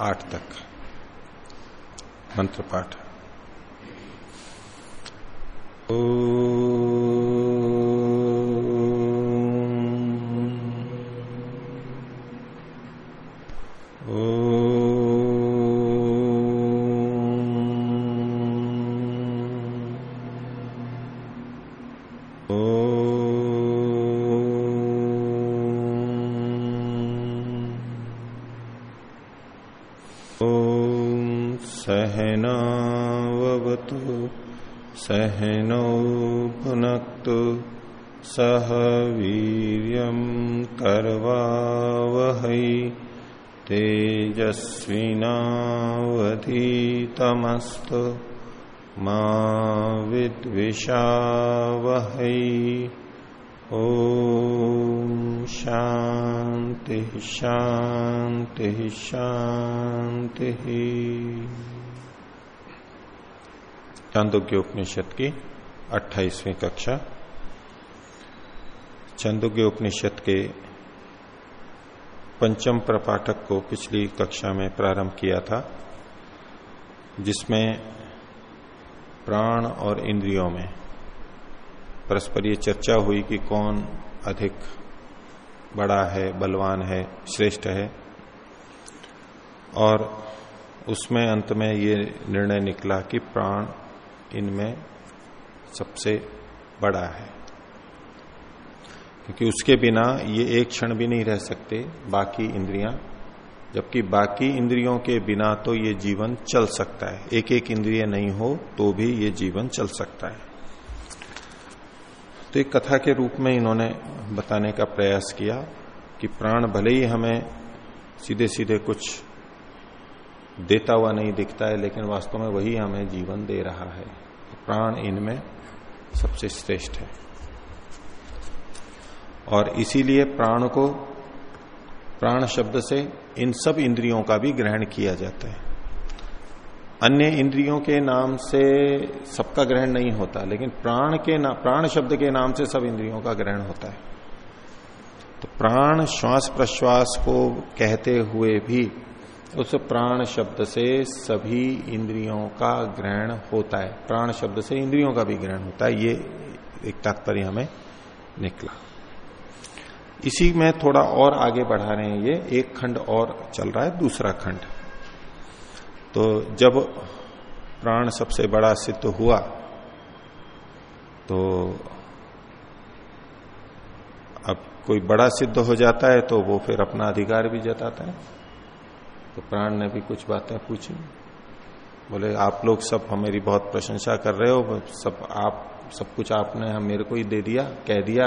आठ तक। मंत्र पाठ सहनावतु तेजस्विनावधीतमस्तु मा विद्विषावहै। ॐ शान्ति शान्ति, शान्तिः। उपनिषद की 28वीं कक्षा। चांदोग्य उपनिषद के पंचम प्रपाठक को पिछली कक्षा में प्रारंभ किया था। जिसमें प्राण और इंद्रियों में परस्पर ये चर्चा हुई कि कौन अधिक बड़ा है, बलवान है, श्रेष्ठ है। और उसमें अंत में ये निर्णय निकला कि प्राण इनमें सबसे बड़ा है। क्योंकि उसके बिना ये एक क्षण भी नहीं रह सकते, बाकी इंद्रियाँ जबकि बाकी इंद्रियों के बिना तो ये जीवन चल सकता है। एक एक इंद्रिय नहीं हो तो भी ये जीवन चल सकता है। तो एक कथा के रूप में इन्होंने बताने का प्रयास किया कि प्राण भले ही हमें सीधे सीधे कुछ देता हुआ नहीं दिखता है, लेकिन वास्तव में वही हमें जीवन दे रहा है। प्राण इनमें सबसे श्रेष्ठ है। और इसीलिए प्राण को प्राण शब्द से इन सब इंद्रियों का भी ग्रहण किया जाता है। अन्य इंद्रियों के नाम से सबका ग्रहण नहीं होता, लेकिन प्राण के नाम प्राण शब्द के नाम से सब इंद्रियों का ग्रहण होता है। तो प्राण श्वास प्रश्वास को कहते हुए भी उस प्राण शब्द से सभी इंद्रियों का ग्रहण होता है। प्राण शब्द से इंद्रियों का भी ग्रहण होता है। ये एक तात्पर्य हमें निकला। इसी में थोड़ा और आगे बढ़ा रहे हैं ये। एक खंड और चल रहा है, दूसरा खंड। तो जब प्राण सबसे बड़ा सिद्ध हुआ तो अब कोई बड़ा सिद्ध हो जाता है तो वो फिर अपना अधिकार भी जताता है। तो प्राण ने भी कुछ बातें पूछी। बोले, आप लोग सब हमारी बहुत प्रशंसा कर रहे हो, सब आप, सब कुछ आपने हम मेरे को ही दे दिया, कह दिया।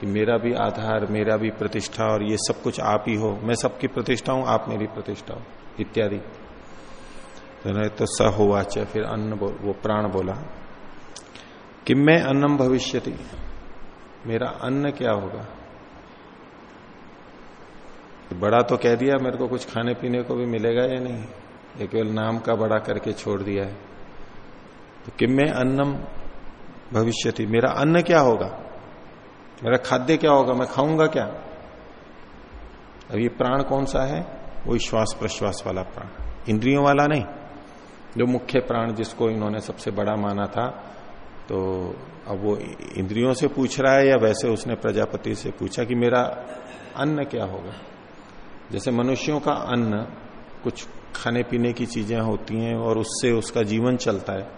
कि मेरा भी आधार मेरा भी प्रतिष्ठा और ये सब कुछ आप ही हो। मैं सबकी प्रतिष्ठा हूँ आप मेरी प्रतिष्ठा हो। इत्यादि। तो, तो स होवाच फिर अन्न बोल वो प्राण बोला कि मैं अन्नम भविष्यति। मेरा अन्न क्या होगा? बड़ा तो कह दिया मेरे को कुछ खाने पीने को भी मिलेगा या नहीं? ये केवल नाम का बड़ा करके छोड़ दिया है। तो कि अन्नम भविष्यति मेरा अन्न क्या होगा? मेरा खाद्य क्या होगा? मैं खाऊँगा क्या? अब ये प्राण कौन सा है? वो श्वास प्रश्वास वाला प्राण। इंद्रियों वाला नहीं। जो मुख्य प्राण जिसको इन्होंने सबसे बड़ा माना था तो अब वो इंद्रियों से पूछ रहा है या वैसे उसने प्रजापति से पूछा कि मेरा अन्न क्या होगा? जैसे मनुष्यों का अन्न, कुछ खाने पीने की चीज़ें होती हैं और उससे उसका जीवन चलता है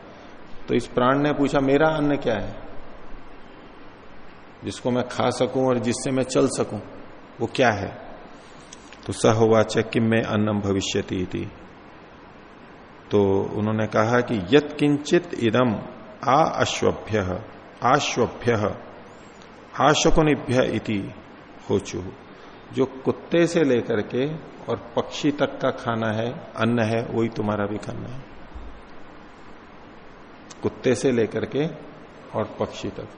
तो इस प्राण ने पूछा, मेरा अन्न क्या है? जिसको मैं खा सकूँ और जिससे मैं चल सकूँ, वो क्या है? तो सहोवाच कि मैं अन्नम भविष्यति तो उन्होंने कहा कि यत किंचित इदम आ अश्वभ्य, आश्वभ्य, आशकुनिभ्य इति होचु। जो कुत्ते से लेकर के और पक्षी तक का खाना है, अन्न है, वही तुम्हारा भी खाना है। कुत्ते से लेकर के और पक्षी तक।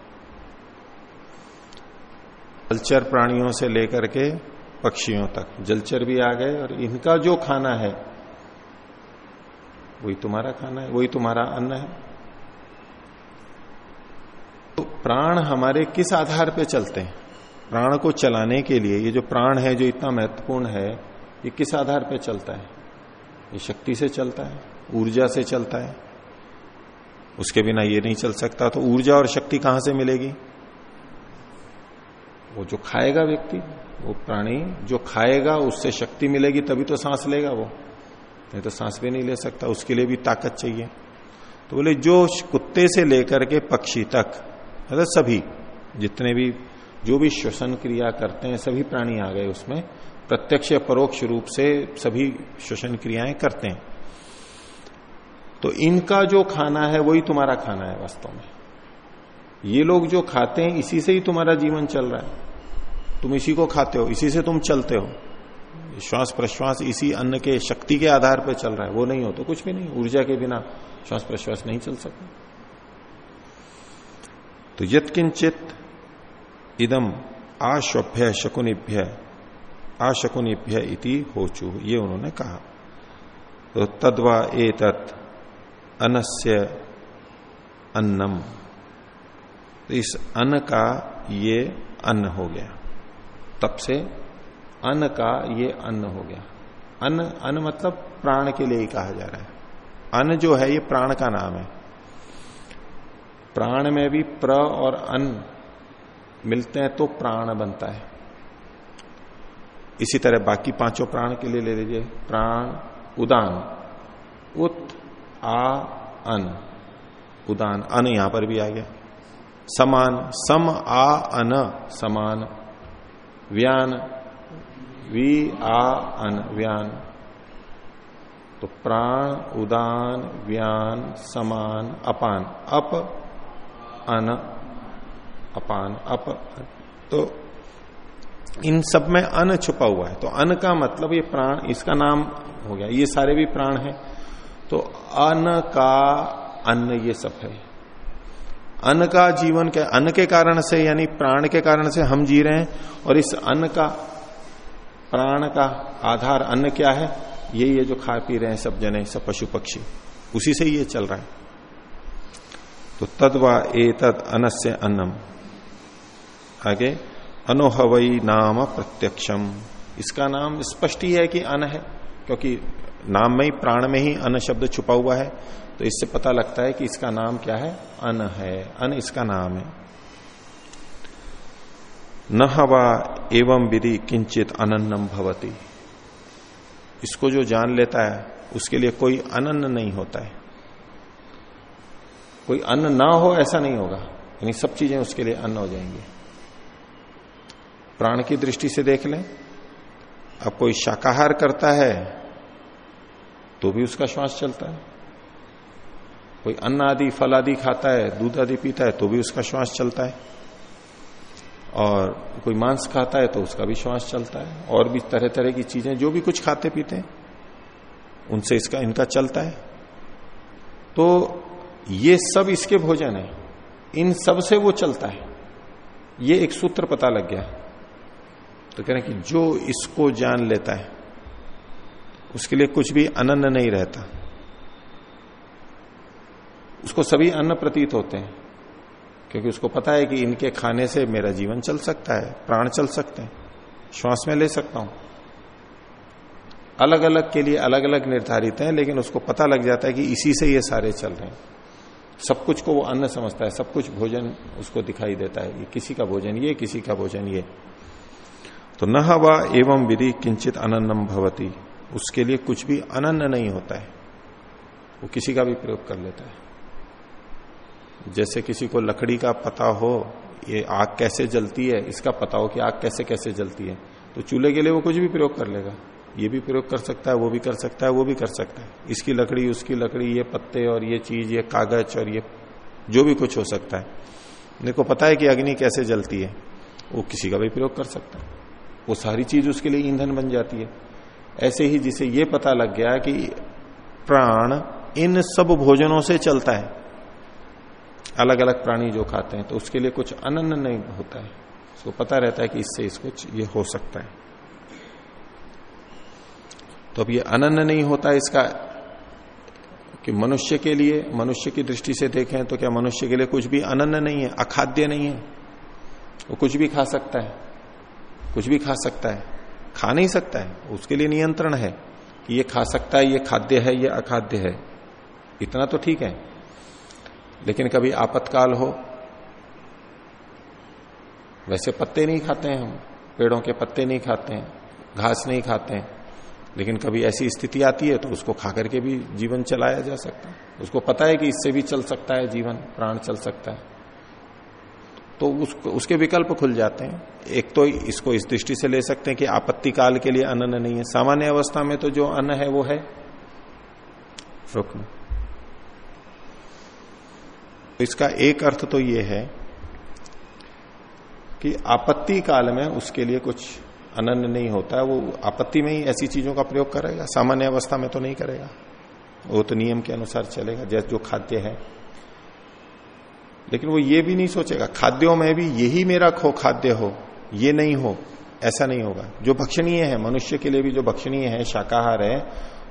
जलचर प्राणियों से लेकर के पक्षियों तक। जलचर भी आ गए और इनका जो खाना है, वही तुम्हारा खाना है, वही तुम्हारा अन्न है। तो प्राण हमारे किस आधार पे चलते हैं? प्राण को चलाने के लिए, ये जो प्राण है जो इतना महत्वपूर्ण है, ये किस आधार पे चलता है? ये शक्ति से चलता है, ऊर्जा से चलता है। उसके बिना ये नहीं चल सकता तो ऊर्जा और शक्ति कहाँ से मिलेगी? वो जो खाएगा व्यक्ति, वो प्राणी जो खाएगा, उससे शक्ति मिलेगी तभी तो सांस लेगा वो। नहीं तो सांस भी नहीं ले सकता, उसके लिए भी ताकत चाहिए। तो बोले, जो कुत्ते से लेकर के पक्षी तक मतलब सभी, जितने भी, जो भी श्वसन क्रिया करते हैं, सभी प्राणी आ गए उसमें, प्रत्यक्ष या परोक्ष रूप से सभी श्वसन क्रियाएँ करते हैं। तो इनका जो खाना है, वही तुम्हारा खाना है वास्तव में। ये लोग जो खाते हैं, इसी से ही तुम्हारा जीवन चल रहा है। तुम इसी को खाते हो, इसी से तुम चलते हो। श्वास प्रश्वास इसी अन्न के शक्ति के आधार पर चल रहा है, वो नहीं हो तो कुछ भी नहीं, ऊर्जा के बिना श्वास प्रश्वास नहीं चल सकता। तो यत्किंचित इदम आश्वभ्य शकुनिभ्य, आशकुनिभ्य इति होचु, ये उन्होंने कहा। तो तद्वा एतत् अनस्य अन्नम। तो इस अन्न का ये अन्न हो गया। तब से अन्न का ये अन्न हो गया। अन्न अन्न मतलब प्राण के लिए ही कहा जा रहा है। अन्न जो है, ये प्राण का नाम है। प्राण में भी प्र और अन्न मिलते हैं तो प्राण बनता है। इसी तरह बाकी पाँचों प्राण के लिए ले लीजिए। प्राण, उदान, उत, आ, अन। उदान, अन यहाँ पर भी आ गया। समान, सम, आ, अन, समान व्यान, वी, आ, अन, व्यान। तो प्राण, उदान, व्यान, समान, अपान। अप, अन, अपान, अप। तो इन सब में अन छुपा हुआ है। तो अन का मतलब ये प्राण, इसका नाम हो गया। ये सारे भी प्राण है। तो अन का अन्न ये सब है। अन्न का जीवन के, अन्न के कारण से, यानी प्राण के कारण से हम जी रहे हैं, और इस अन्न का, प्राण का आधार अन्न क्या है? यही है जो खा पी रहे हैं सब जने, सब पशु पक्षी, उसी से ये चल रहा है। तो तदवा ए तद अनस्य अन्नम। आगे अनोहवई नाम प्रत्यक्षम। इसका नाम स्पष्ट ही है कि अन्न है, क्योंकि नाम में ही, प्राण में ही अन्न शब्द छुपा हुआ है। तो इससे पता लगता है कि इसका नाम क्या है? अन है। अन इसका नाम है। न हवा एवं विधि किंचित अनन्नम भवती। इसको जो जान लेता है, उसके लिए कोई अनन्न नहीं होता है। कोई अन्न ना हो, ऐसा नहीं होगा। यानी सब चीज़ें उसके लिए अन्न हो जाएँगी। प्राण की दृष्टि से देख लें। अब कोई शाकाहार करता है तो भी उसका श्वास चलता है। कोई अन्न आदि, फल आदि खाता है, दूध आदि पीता है तो भी उसका श्वास चलता है। और कोई मांस खाता है तो उसका भी श्वास चलता है। और भी तरह तरह की चीज़ें, जो भी कुछ खाते पीते हैं, उनसे इसका, इनका चलता है। तो ये सब इसके भोजन है। इन सबसे वो चलता है। ये एक सूत्र पता लग गया। तो कह रहे कि जो इसको जान लेता है उसके लिए कुछ भी अनन्न नहीं रहता। उसको सभी अन्न प्रतीत होते हैं, क्योंकि उसको पता है कि इनके खाने से मेरा जीवन चल सकता है, प्राण चल सकते हैं, श्वास में ले सकता हूँ। अलग अलग के लिए अलग अलग निर्धारित है, लेकिन उसको पता लग जाता है कि इसी से ये सारे चल रहे हैं। सब कुछ को वो अन्न समझता है, सब कुछ भोजन उसको दिखाई देता है ये किसी का भोजन ये, किसी का भोजन ये। तो न हवा एवं विधि किंचित अनन्नम भवती। उसके लिए कुछ भी अनन्न नहीं होता है। वो किसी का भी प्रयोग कर लेता है। जैसे किसी को लकड़ी का पता हो, ये आग कैसे जलती है, इसका पता हो कि आग कैसे कैसे जलती है तो चूल्हे के लिए वो कुछ भी प्रयोग कर लेगा। ये भी प्रयोग कर सकता है, वो भी कर सकता है, वो भी कर सकता है। इसकी लकड़ी, उसकी लकड़ी, ये पत्ते और ये चीज़, ये कागज़ और ये जो भी कुछ हो सकता है। देखो पता है कि अग्नि कैसे जलती है, वो किसी का भी प्रयोग कर सकता है। वो सारी चीज़ उसके लिए ईंधन बन जाती है। ऐसे ही जिसे ये पता लग गया कि प्राण इन सब भोजनों से चलता है। अलग अलग प्राणी जो खाते हैं तो उसके लिए कुछ अनन्न नहीं होता है। उसको पता रहता है कि इससे इसको ये हो सकता है। तो अब ये अनन्न नहीं होता इसका, कि मनुष्य के लिए, मनुष्य की दृष्टि से देखें तो क्या मनुष्य के लिए कुछ भी अनन्न नहीं है, अखाद्य नहीं है? वो कुछ भी खा सकता है, कुछ भी खा सकता है। खा नहीं सकता है, उसके लिए नियंत्रण है कि ये खा सकता है, ये खाद्य है, ये अखाद्य है। इतना तो ठीक है। लेकिन कभी आपत्काल हो, वैसे पत्ते नहीं खाते हैं हम, पेड़ों के पत्ते नहीं खाते हैं, घास नहीं खाते हैं, लेकिन कभी ऐसी स्थिति आती है तो उसको खा करके भी जीवन चलाया जा सकता है। उसको पता है कि इससे भी चल सकता है जीवन, प्राण चल सकता है। तो उसको उसके विकल्प खुल जाते हैं। एक तो इसको इस दृष्टि से ले सकते हैं कि आपत्ति काल के लिए अन्न नहीं है। सामान्य अवस्था में तो जो अन्न है वो है रुकना तो इसका एक अर्थ तो ये है कि आपत्ति काल में उसके लिए कुछ अनन्न नहीं होता है। वो आपत्ति में ही ऐसी चीज़ों का प्रयोग करेगा। सामान्य अवस्था में तो नहीं करेगा। वो तो नियम के अनुसार चलेगा। जैसे जो खाद्य है लेकिन वो ये भी नहीं सोचेगा, खाद्यों में भी यही मेरा खो खाद्य हो, ये नहीं हो, ऐसा नहीं होगा। जो भक्षणीय है, मनुष्य के लिए भी जो भक्षणीय है, शाकाहार है,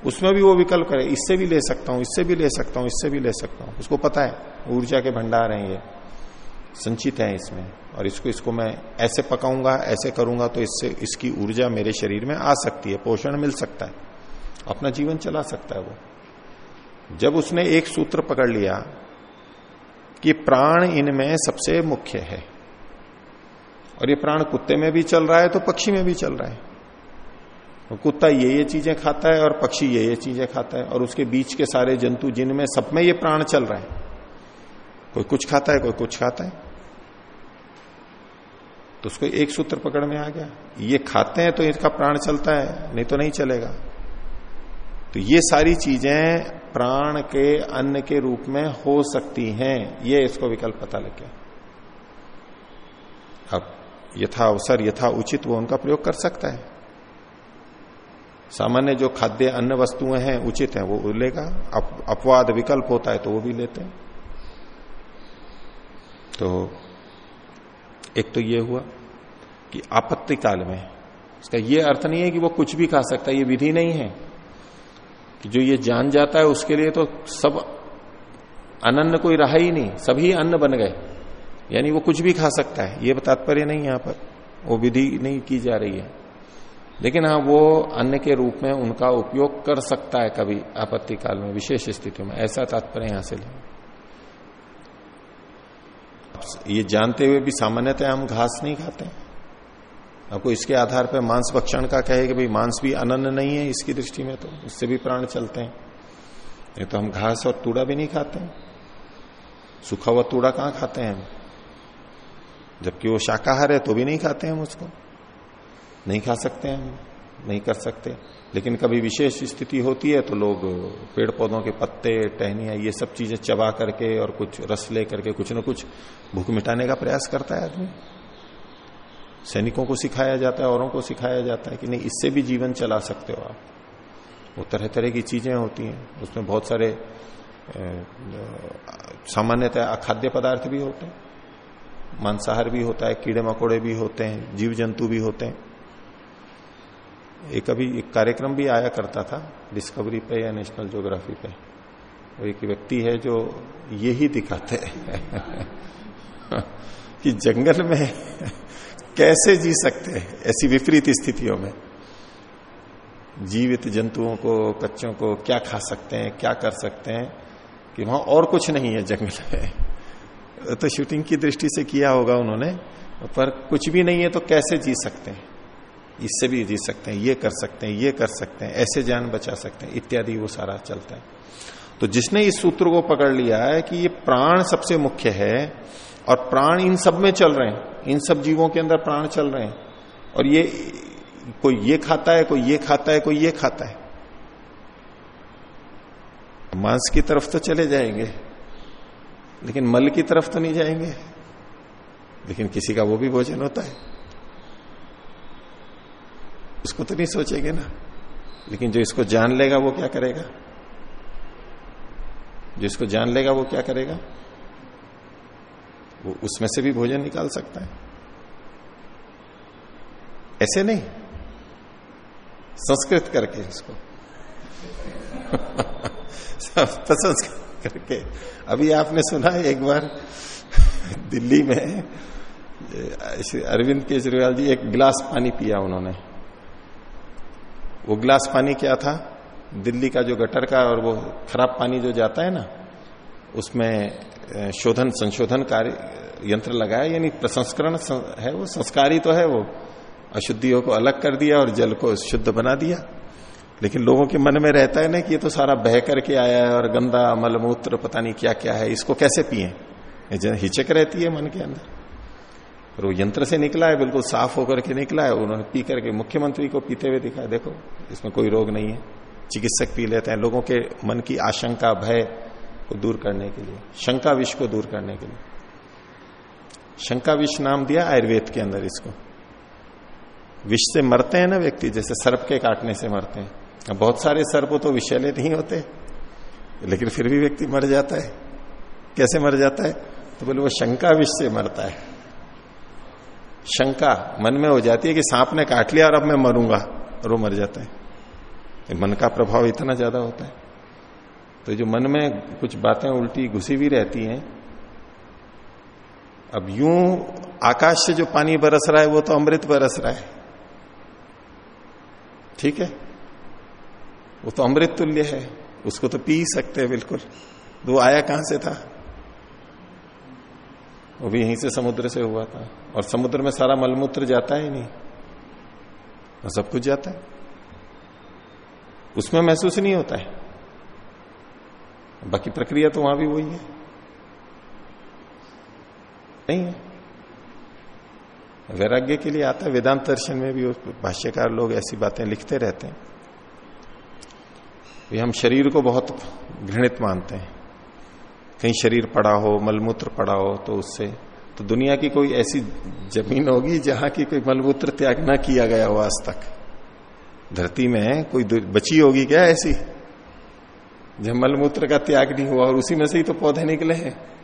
उसमें भी वो विकल्प करे, इससे भी ले सकता हूँ, इससे भी ले सकता हूँ, इससे भी ले सकता हूँ। उसको पता है, ऊर्जा के भंडार हैं ये, संचित है इसमें, और इसको इसको मैं ऐसे पकाऊँगा, ऐसे करूँगा तो इससे, इसकी ऊर्जा मेरे शरीर में आ सकती है, पोषण मिल सकता है, अपना जीवन चला सकता है वो। जब उसने एक सूत्र पकड़ लिया कि प्राण इनमें सबसे मुख्य है। और ये प्राण कुत्ते में भी चल रहा है तो पक्षी में भी चल रहा है। तो कुत्ता ये ये चीज़ें खाता है और पक्षी ये ये चीज़ें खाता है, और उसके बीच के सारे जंतु जिनमें सब में ये प्राण चल रहा है। कोई कुछ खाता है, कोई कुछ खाता है। तो उसको एक सूत्र पकड़ में आ गया, ये खाते हैं तो इसका प्राण चलता है, नहीं तो नहीं चलेगा। तो ये सारी चीज़ें प्राण के अन्न के रूप में हो सकती हैं। ये इसको विकल्प पता लग गया। अब यथा अवसर यथा उचित वो उनका प्रयोग कर सकता है। सामान्य जो खाद्य अन्न वस्तुएँ हैं उचित हैं वो लेगा। अप, अपवाद विकल्प होता है तो वो भी लेते हैं। तो एक तो ये हुआ कि आपत्ति काल में इसका ये अर्थ नहीं है कि वो कुछ भी खा सकता है ये विधि नहीं है। कि जो ये जान जाता है उसके लिए तो सब अनन्न कोई रहा ही नहीं सभी अन्न बन गए। यानी वो कुछ भी खा सकता है। ये तात्पर्य नहीं यहाँ पर। वो विधि नहीं की जा रही है। लेकिन हाँ वो अन्न के रूप में उनका उपयोग कर सकता है कभी आपत्ति काल में, विशेष स्थितियों में। ऐसा तात्पर्य यहाँ से लें। ये जानते हुए भी सामान्यतः हम घास नहीं खाते। आपको इसके आधार पर मांस भक्षण का कहे कि भाई मांस भी अनन्न नहीं है इसकी दृष्टि में तो इससे भी प्राण चलते हैं। ये तो हम घास और तूड़ा भी नहीं खाते हैं। सूखा हुआ तूड़ा कहाँ खाते हैं हम? जबकि वो शाकाहार है तो भी नहीं खाते हम उसको। नहीं खा सकते हम, नहीं कर सकते। लेकिन कभी विशेष स्थिति होती है तो लोग पेड़ पौधों के पत्ते, टहनिया, ये सब चीज़ें चबा करके और कुछ रस ले करके कुछ न कुछ भूख मिटाने का प्रयास करता है आदमी। सैनिकों को सिखाया जाता है, औरों को सिखाया जाता है कि नहीं, इससे भी जीवन चला सकते हो आप। वो तरह तरह की चीज़ें होती हैं। उसमें बहुत सारे सामान्यतः अखाद्य पदार्थ भी होते हैं। मांसाहार भी होता है, कीड़े मकोड़े भी होते हैं जीव जंतु भी होते हैं। एक अभी एक कार्यक्रम भी आया करता था डिस्कवरी पे या नेशनल ज्योग्राफी पे। वो एक व्यक्ति है जो यही दिखाते हैं कि जंगल में कैसे जी सकते हैं ऐसी विपरीत स्थितियों में? जीवित जंतुओं को कच्चों को क्या खा सकते हैं, क्या कर सकते हैं? कि वहाँ और कुछ नहीं है जंगल में। तो शूटिंग की दृष्टि से किया होगा उन्होंने, पर कुछ भी नहीं है तो कैसे जी सकते हैं? इससे भी जी सकते हैं, ये कर सकते हैं, ये कर सकते हैं, ऐसे जान बचा सकते हैं, इत्यादि वो सारा चलता है। तो जिसने इस सूत्र को पकड़ लिया है कि ये प्राण सबसे मुख्य है और प्राण इन सब में चल रहे हैं। इन सब जीवों के अंदर प्राण चल रहे हैं। और ये, कोई ये खाता है, कोई ये खाता है, कोई ये खाता है। मांस की तरफ़ तो चले जाएँगे, लेकिन मल की तरफ़ तो नहीं जाएँगे। लेकिन किसी का वो भी भोजन होता है। उसको तो नहीं सोचेंगे ना। लेकिन जो इसको जान लेगा वो क्या करेगा? जो इसको जान लेगा वो क्या करेगा? वो उसमें से भी भोजन निकाल सकता है। ऐसे नहीं। संस्कृत करके इसको। संस्कृत करके। अभी आपने सुना एक बार, दिल्ली में अरविंद केजरीवाल जी एक गिलास पानी पिया उन्होंने। वो गिलास पानी क्या था? दिल्ली का जो गटर का और वो खराब पानी जो जाता है ना उसमें शोधन, संशोधन कार्य, यंत्र लगाया, यानी प्रसंस्करण है वो, संस्कारी तो है वो। अशुद्धियों को अलग कर दिया और जल को शुद्ध बना दिया। लेकिन लोगों के मन में रहता है ना कि ये तो सारा बह करके आया है और गंदा मलमूत्र पता नहीं क्या क्या है, इसको कैसे पिए? हिचक रहती है मन के अंदर। और वो यंत्र से निकला है, बिल्कुल साफ़ होकर के निकला है, उन्होंने पी करके मुख्यमंत्री को पीते हुए दिखाया देखो, इसमें कोई रोग नहीं है। चिकित्सक पी लेते हैं, लोगों के मन की आशंका, भय को दूर करने के लिए शंका विष को दूर करने के लिए। शंका विष नाम दिया आयुर्वेद के अंदर इसको। विष से मरते हैं ना व्यक्ति, जैसे सर्प के काटने से मरते हैं। बहुत सारे सर्प तो विषैले नहीं होते, लेकिन फिर भी व्यक्ति मर जाता है। कैसे मर जाता है? तो बोले, वो शंका विष से मरता है। शंका मन में हो जाती है कि सांप ने काट लिया और अब मैं मरूँगा, और वो मर जाता है। तो मन का प्रभाव इतना ज़्यादा होता है। तो जो मन में कुछ बातें उल्टी घुसी हुई रहती हैं, अब यूँ आकाश से जो पानी बरस रहा है, वो तो अमृत बरस रहा है। ठीक है? वो तो अमृत तुल्य है। उसको तो पी सकते हैं बिल्कुल। वो आया कहाँ से था? वो भी यहीं से समुद्र से हुआ था। और समुद्र में सारा मलमूत्र जाता है नहीं। सब कुछ जाता है। उसमें महसूस नहीं होता है। बाकी प्रक्रिया तो वहाँ भी वही है। नहीं है। वैराग्य के लिए आता है, वेदांत दर्शन में भी भाष्यकार लोग ऐसी बातें लिखते रहते हैं। भी हम शरीर को बहुत घृणित मानते हैं। कहीं शरीर पड़ा हो, मलमूत्र पड़ा हो तो उससे तो दुनिया की कोई ऐसी ज़मीन होगी जहाँ की कोई मलमूत्र त्याग ना किया गया हो आज तक। धरती में कोई बची होगी क्या ऐसी? जब मलमूत्र का त्याग नहीं हुआ और उसी में से ही तो पौधे निकले हैं।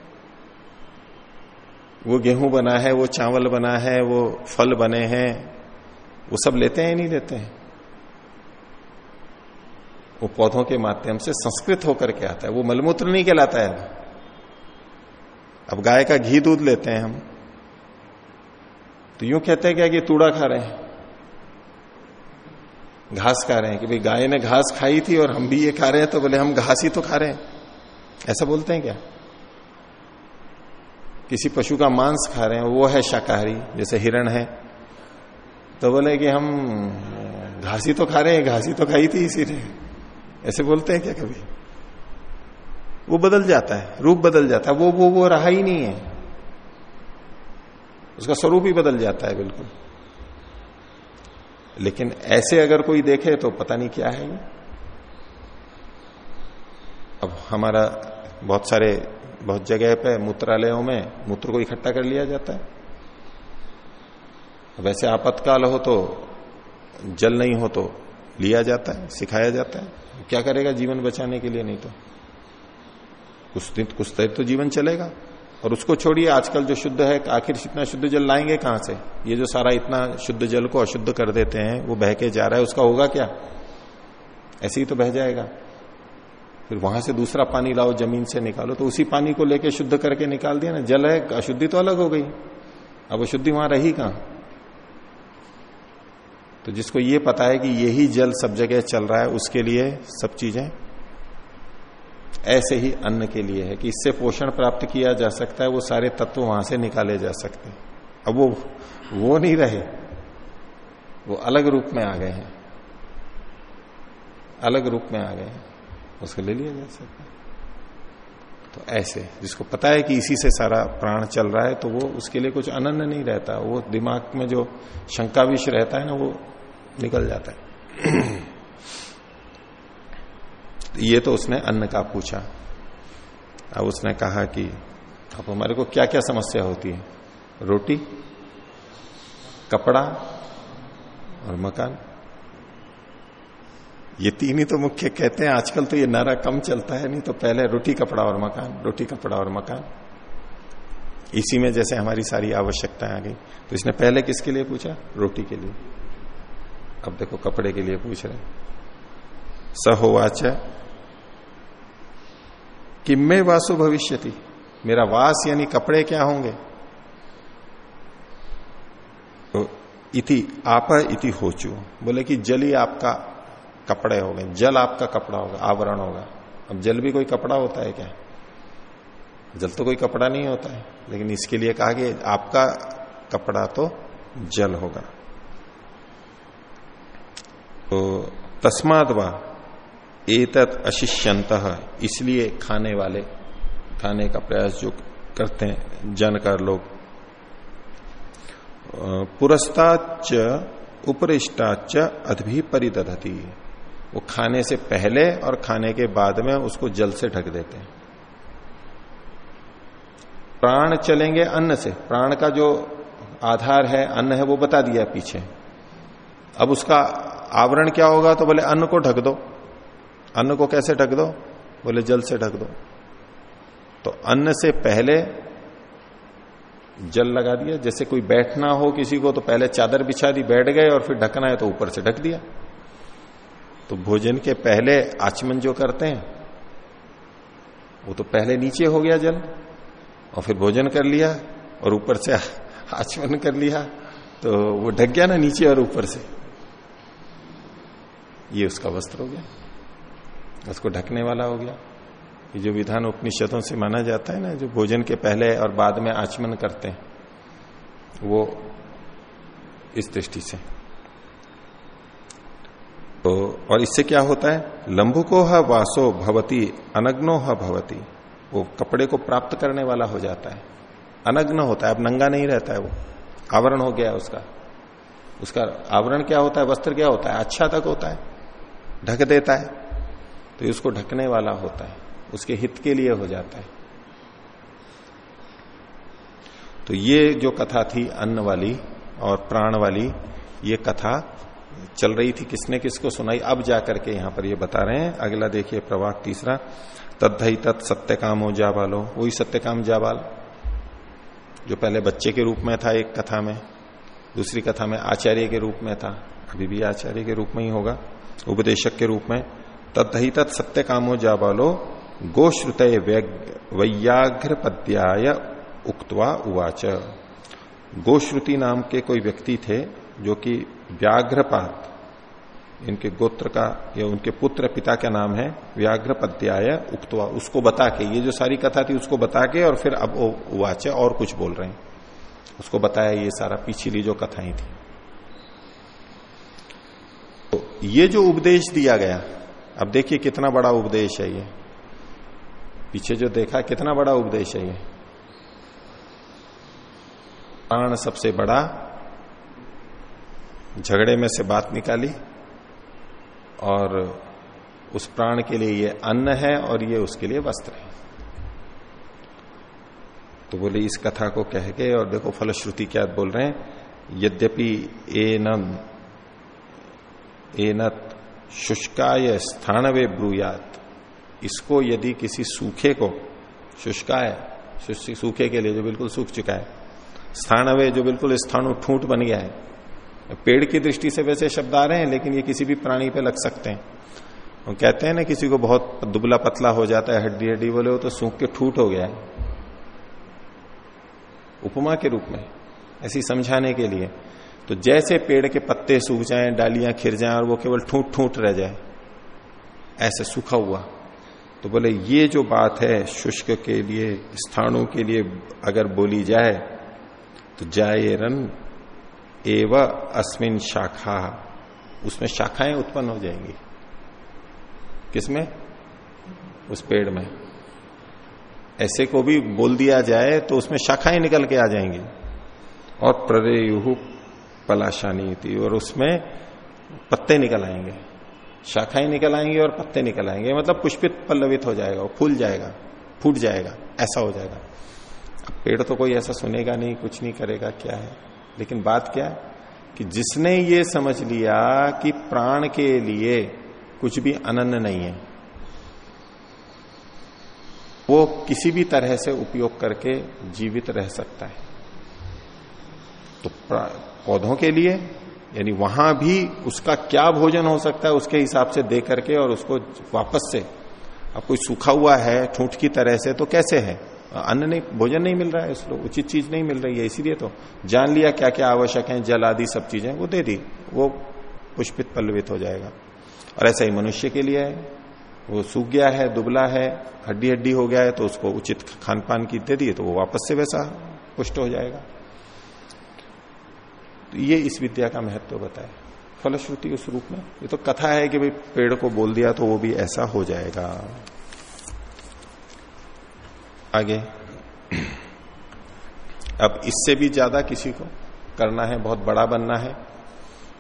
वो गेहूँ बना है, वो चावल बना है, वो फल बने हैं, वो सब लेते हैं नहीं लेते हैं? वो पौधों के माध्यम से संस्कृत होकर के आता है। वो मलमूत्र नहीं कहलाता है। अब गाय का घी दूध लेते हैं हम। तो यूँ कहते हैं क्या कि तूड़ा खा रहे हैं। घास खा रहे हैं कि भाई गाय ने घास खाई थी और हम भी ये खा रहे हैं तो बोले हम घास ही तो खा रहे हैं। ऐसा बोलते हैं क्या? किसी पशु का मांस खा रहे हैं, वो है शाकाहारी, जैसे हिरण है। तो बोले कि हम घासी तो खा रहे हैं, घासी तो खाई थी इसी ने ऐसे बोलते हैं क्या कभी? वो बदल जाता है, रूप बदल जाता है, वो वो वो रहा ही नहीं है। उसका स्वरूप ही बदल जाता है, बिल्कुल। लेकिन ऐसे अगर कोई देखे तो पता नहीं क्या है ये। अब हमारा बहुत सारे, बहुत जगह पे मूत्रालयों में मूत्र को इकट्ठा कर लिया जाता है। वैसे आपातकाल हो तो जल नहीं हो तो लिया जाता है, सिखाया जाता है। क्या करेगा जीवन बचाने के लिए? नहीं तो। कुछ दिन, कुछ देर तो जीवन चलेगा। और उसको छोड़िए, आजकल जो शुद्ध है, आखिर इतना शुद्ध जल लाएँगे कहाँ से? ये जो सारा इतना शुद्ध जल को अशुद्ध कर देते हैं, वो बह के जा रहा है, उसका होगा क्या? ऐसे ही तो बह जाएगा। फिर वहाँ से दूसरा पानी लाओ, ज़मीन से निकालो तो उसी पानी को लेके शुद्ध करके निकाल दिया ना, जल है, अशुद्धि तो अलग हो गई। अब अशुद्धि वहाँ रही कहाँ? तो जिसको ये पता है कि यही जल सब जगह चल रहा है, उसके लिए सब चीज़ें ऐसे ही अन्न के लिए है कि इससे पोषण प्राप्त किया जा सकता है, वो सारे तत्व वहाँ से निकाले जा सकते हैं। अब वो वो नहीं रहे, वो अलग रूप में आ गए हैं। अलग रूप में आ गए हैं, उसको ले लिया जा सकता है। तो ऐसे, जिसको पता है कि इसी से सारा प्राण चल रहा है तो वो उसके लिए कुछ अनन्न नहीं रहता। वो दिमाग में जो शंका विष रहता है ना, वो निकल जाता है। ये तो उसने अन्न का पूछा। अब उसने कहा कि अब हमारे को क्या क्या समस्या होती है? रोटी, कपड़ा और मकान? ये तीन ही तो मुख्य कहते हैं। आजकल तो ये नारा कम चलता है, नहीं तो पहले रोटी, कपड़ा और मकान, रोटी, कपड़ा और मकान। इसी में जैसे हमारी सारी आवश्यकताएँ आ गई। तो इसने पहले किसके लिए पूछा? रोटी के लिए। अब देखो, कपड़े के लिए पूछ रहे सहोवाच किम्मे वासु भविष्यति? मेरा वास यानी कपड़े क्या होंगे? तो इति आप इति होचु। बोले कि जल ही आपका कपड़े हो गए जल आपका कपड़ा होगा, आवरण होगा। अब जल भी कोई कपड़ा होता है क्या? जल तो कोई कपड़ा नहीं होता है। लेकिन इसके लिए कहा कि आपका कपड़ा तो जल होगा। तो तस्माद व एतत अशिष्यंत इसलिए खाने वाले, खाने का प्रयास जो करते हैं, जानकार लोग। पुरस्ताच उपरिष्टाच अदभी परिदधती वो खाने से पहले और खाने के बाद में उसको जल से ढक देते हैं। प्राण चलेंगे अन्न से। प्राण का जो आधार है, अन्न है, वो बता दिया पीछे। अब उसका आवरण क्या होगा तो बोले, अन्न को ढक दो। अन्न को कैसे ढक दो? बोले, जल से ढक दो। तो अन्न से पहले जल लगा दिया। जैसे कोई बैठना हो किसी को तो पहले चादर बिछा दी, बैठ गए और फिर ढकना है तो ऊपर से ढक दिया। तो भोजन के पहले आचमन जो करते हैं, वो तो पहले नीचे हो गया जल, और फिर भोजन कर लिया और ऊपर से आचमन कर लिया तो वो ढक गया ना नीचे और ऊपर से। ये उसका वस्त्र हो गया। उसको ढकने वाला हो गया। ये जो विधान उपनिषदों से माना जाता है ना, जो भोजन के पहले और बाद में आचमन करते हैं, वो इस दृष्टि से। तो और इससे क्या होता है? लंबुको है वासो भवती अनग्नो है भवती, वो कपड़े को प्राप्त करने वाला हो जाता है। अनग्न होता है, अब नंगा नहीं रहता है वो। आवरण हो गया है उसका। उसका आवरण क्या होता है? वस्त्र क्या होता है? अच्छा तक होता है। ढक देता है। तो उसको ढकने वाला होता है, उसके हित के लिए हो जाता है। तो ये जो कथा थी अन्न वाली और प्राण वाली, ये कथा चल रही थी, किसने किसको सुनाई, अब जाकर के यहाँ पर ये बता रहे हैं। अगला देखिए प्रवाह तीसरा तद्धई तत् सत्य काम हो जाबालो, वही सत्य काम जाबाल, जो पहले बच्चे के रूप में था एक कथा में, दूसरी कथा में आचार्य के रूप में था, अभी भी आचार्य के रूप में ही होगा, उपदेशक के रूप में। तद्धई तत् सत्य कामो जाबालो गोश्रुत वैयाघ्र पद्याय उक्तवा उवाच। गोश्रुति नाम के कोई व्यक्ति थे, जो कि व्याघ्रपात इनके गोत्र का, या उनके पुत्र पिता का नाम है व्याघ्र पद्याय उक्तवा, उसको बता के, ये जो सारी कथा थी उसको बता के, और फिर अब उवाच, और कुछ बोल रहे हैं। उसको बताया ये सारा, पिछली जो कथाएँ थी। तो ये जो उपदेश दिया गया अब देखिए कितना बड़ा उपदेश है ये। पीछे जो देखा, कितना बड़ा उपदेश है ये। प्राण सबसे बड़ा, झगड़े में से बात निकाली और उस प्राण के लिए ये अन्न है और ये उसके लिए वस्त्र है। तो बोले, इस कथा को कह के, और देखो फलश्रुति क्या बोल रहे हैं, यद्यपि एनम, एनत शुष्काय स्थानवे ब्रूयात। इसको यदि किसी सूखे को, शुष्काय सूखे के लिए जो बिल्कुल सूख चुका है, स्थानवे जो बिल्कुल स्थानु ठूंठ बन गया है। पेड़ की दृष्टि से वैसे शब्द आ रहे हैं, लेकिन ये किसी भी प्राणी पे लग सकते हैं। वो कहते हैं ना, किसी को बहुत दुबला पतला हो जाता है, हड्डी हड्डी बोले हो तो सूख के ठूट हो गया है। उपमा के रूप में, ऐसी समझाने के लिए तो जैसे पेड़ के पत्ते सूख जाएँ, डालियाँ खिर जाएँ और वो केवल ठूट ठूट रह जाए, ऐसे सूखा हुआ। तो बोले, ये जो बात है, शुष्क के लिए स्थानों के लिए अगर बोली जाए तो जाए रन एव अस्मिन शाखा। उसमें शाखाएँ उत्पन्न हो जाएँगी। किसमें? उस पेड़ में। ऐसे को भी बोल दिया जाए तो उसमें शाखाएँ निकल के आ जाएँगी। और प्ररेयु पलाशानी थी और उसमें पत्ते निकल आएँगे। शाखाएँ निकल आएँगी और पत्ते निकल आएँगे। मतलब पुष्पित पल्लवित हो जाएगा फूल जाएगा, फूट जाएगा, ऐसा हो जाएगा। अब पेड़ तो कोई ऐसा सुनेगा नहीं, कुछ नहीं करेगा, क्या है? लेकिन बात क्या है? कि जिसने ये समझ लिया कि प्राण के लिए कुछ भी अनन्न नहीं है, वो किसी भी तरह से उपयोग करके जीवित रह सकता है। तो पौधों के लिए, यानी वहाँ भी उसका क्या भोजन हो सकता है उसके हिसाब से दे करके और उसको वापस से, अब कोई सूखा हुआ है, ठूठ की तरह से तो कैसे है? अन्न नहीं, भोजन नहीं मिल रहा है, उसको उचित चीज़ नहीं मिल रही है, इसीलिए तो जान लिया क्या क्या आवश्यक है, जल आदि सब चीज़ें, वो दे दी, वो पुष्पित पल्लवित हो जाएगा। और ऐसा ही मनुष्य के लिए है, वो सूख गया है, दुबला है, हड्डी हड्डी हो गया है तो उसको उचित खान पान की दे दिए तो वो वापस से वैसा पुष्ट हो जाएगा। तो ये इस विद्या का महत्व बताए। फलश्रुति उस रूप में। ये तो कथा है कि भाई पेड़ को बोल दिया तो वो भी ऐसा हो जाएगा। आगे। अब इससे भी ज़्यादा किसी को करना है, बहुत बड़ा बनना है।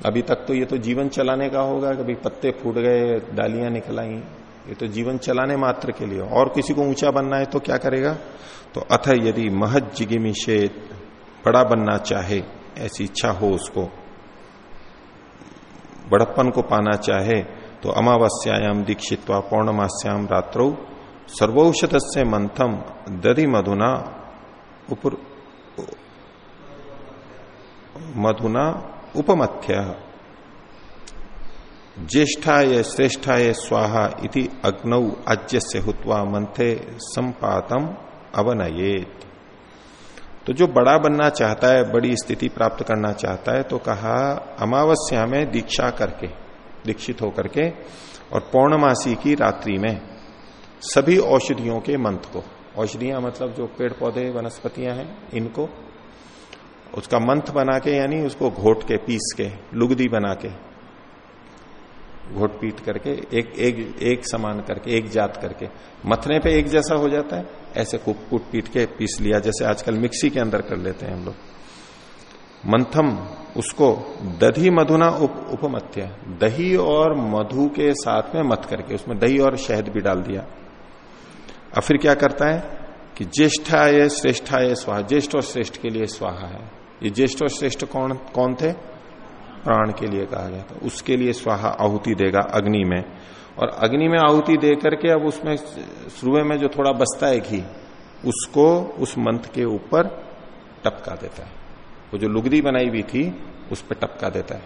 अभी तक तो ये तो जीवन चलाने का होगा, कभी पत्ते फूट गए, डालियाँ निकल आई। ये तो जीवन चलाने मात्र के लिए। और किसी को ऊँचा बनना है तो क्या करेगा? तो अथ यदि महज जिगिमिशेत बड़ा बनना चाहे। ऐसी इच्छा हो उसको। बड़प्पन को पाना चाहे तो अमावस्यायाम दीक्षित्वा पौर्णमास्याम रात्रो सर्वौषध से मंथम दधि मधुना उपर मधुना उपमथ्य। ज्येष्ठाय श्रेष्ठाय स्वाहा इति अग्नौ आज्य से हुआ मंथे संपातम अवनयेत। तो जो बड़ा बनना चाहता है, बड़ी स्थिति प्राप्त करना चाहता है तो कहा, अमावस्या में दीक्षा करके, दीक्षित होकर के और पौर्णमासी की रात्रि में सभी औषधियों के मंत्र को, औषधियाँ मतलब जो पेड़ पौधे वनस्पतियाँ हैं, इनको, उसका मंथ बना के, यानी उसको घोट के, पीस के, लुगदी बना के घोट पीट करके, एक एक एक समान करके, एक जात करके, मथने पे एक जैसा हो जाता है। ऐसे कूट कूट पीट के पीस लिया, जैसे आजकल मिक्सी के अंदर कर लेते हैं हम लोग। मंथम, उसको दधी मधुना उप, उपमथ्य। दही और मधु के साथ में मथ करके, उसमें दही और शहद भी डाल दिया। अब फिर क्या करता है कि ज्येष्ठाय, श्रेष्ठाय स्वाहा, ज्येष्ठ और श्रेष्ठ के लिए स्वाहा है। ये ज्येष्ठ और श्रेष्ठ कौन कौन थे? प्राण के लिए कहा गया था उसके लिए स्वाहा आहुति देगा अग्नि में। और अग्नि में आहुति दे करके अब उसमें शुरू में जो थोड़ा बसता है घी, उसको उस मंथ के ऊपर टपका देता है। वो जो लुगदी बनाई हुई थी, उस पर टपका देता है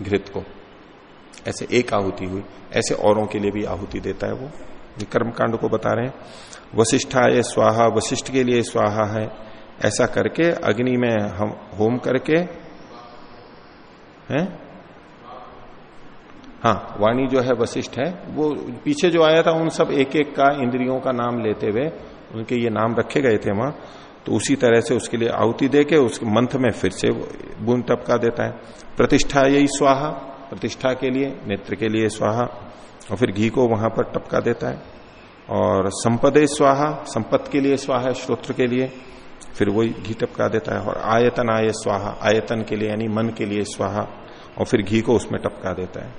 घृत को। ऐसे एक आहुति हुई। ऐसे औरों के लिए भी आहुति देता है वो। कर्मकांड को बता रहे हैं। वशिष्ठा ये स्वाहा, वशिष्ठ के लिए स्वाहा है। ऐसा करके अग्नि में हम होम करके हैं? हाँ वाणी जो है वशिष्ठ है। वो पीछे जो आया था, उन सब एक एक का, इंद्रियों का नाम लेते हुए, उनके ये नाम रखे गए थे वहाँ। तो उसी तरह से उसके लिए आहुति दे के उसके मंथ में फिर से बूंद टपका देता है। प्रतिष्ठा यही स्वाहा, प्रतिष्ठा के लिए, नेत्र के लिए स्वाहा, और फिर घी को वहाँ पर टपका देता है। और संपदे स्वाहा, संपत के लिए स्वाहा श्रोत्र के लिए। फिर वही घी टपका देता है और आयतन आय स्वाहा, आयतन के लिए यानी मन के लिए स्वाहा, और फिर घी को उसमें टपका देता है।